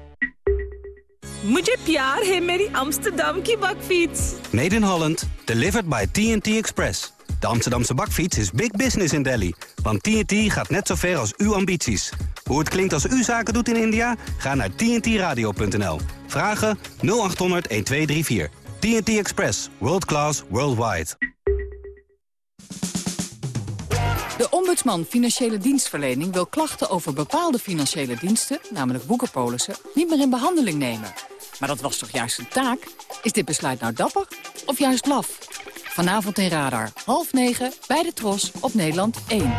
मुझे प्यार है मेरी Amsterdam की bakfiets. Made in Holland, delivered by TNT Express. De Amsterdamse bakfiets is big business in Delhi. Want TNT gaat net zo ver als uw ambities. Hoe het klinkt als u zaken doet in India? Ga naar tntradio.nl. Vragen 0800 1234. TNT Express. World class, worldwide. De Ombudsman Financiële Dienstverlening wil klachten over bepaalde financiële diensten, namelijk boekenpolissen, niet meer in behandeling nemen. Maar dat was toch juist een taak? Is dit besluit nou dapper of juist laf? Vanavond in Radar, half negen, bij de Tros, op Nederland 1.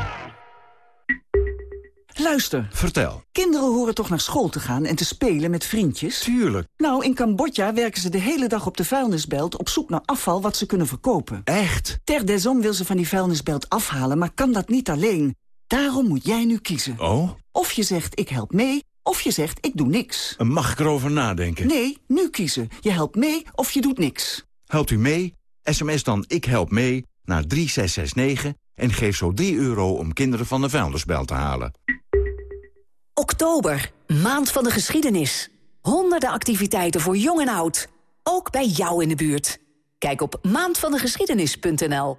Luister. Vertel. Kinderen horen toch naar school te gaan en te spelen met vriendjes? Tuurlijk. Nou, in Cambodja werken ze de hele dag op de vuilnisbelt... op zoek naar afval wat ze kunnen verkopen. Echt? Ter desom wil ze van die vuilnisbelt afhalen, maar kan dat niet alleen. Daarom moet jij nu kiezen. Oh? Of je zegt ik help mee, of je zegt ik doe niks. Mag ik erover nadenken? Nee, nu kiezen. Je helpt mee of je doet niks. Helpt u mee? SMS dan ik help mee naar 3669 en geef zo 3 euro om kinderen van de vuilnisbelt te halen. Oktober, maand van de geschiedenis. Honderden activiteiten voor jong en oud. Ook bij jou in de buurt. Kijk op maandvandegeschiedenis.nl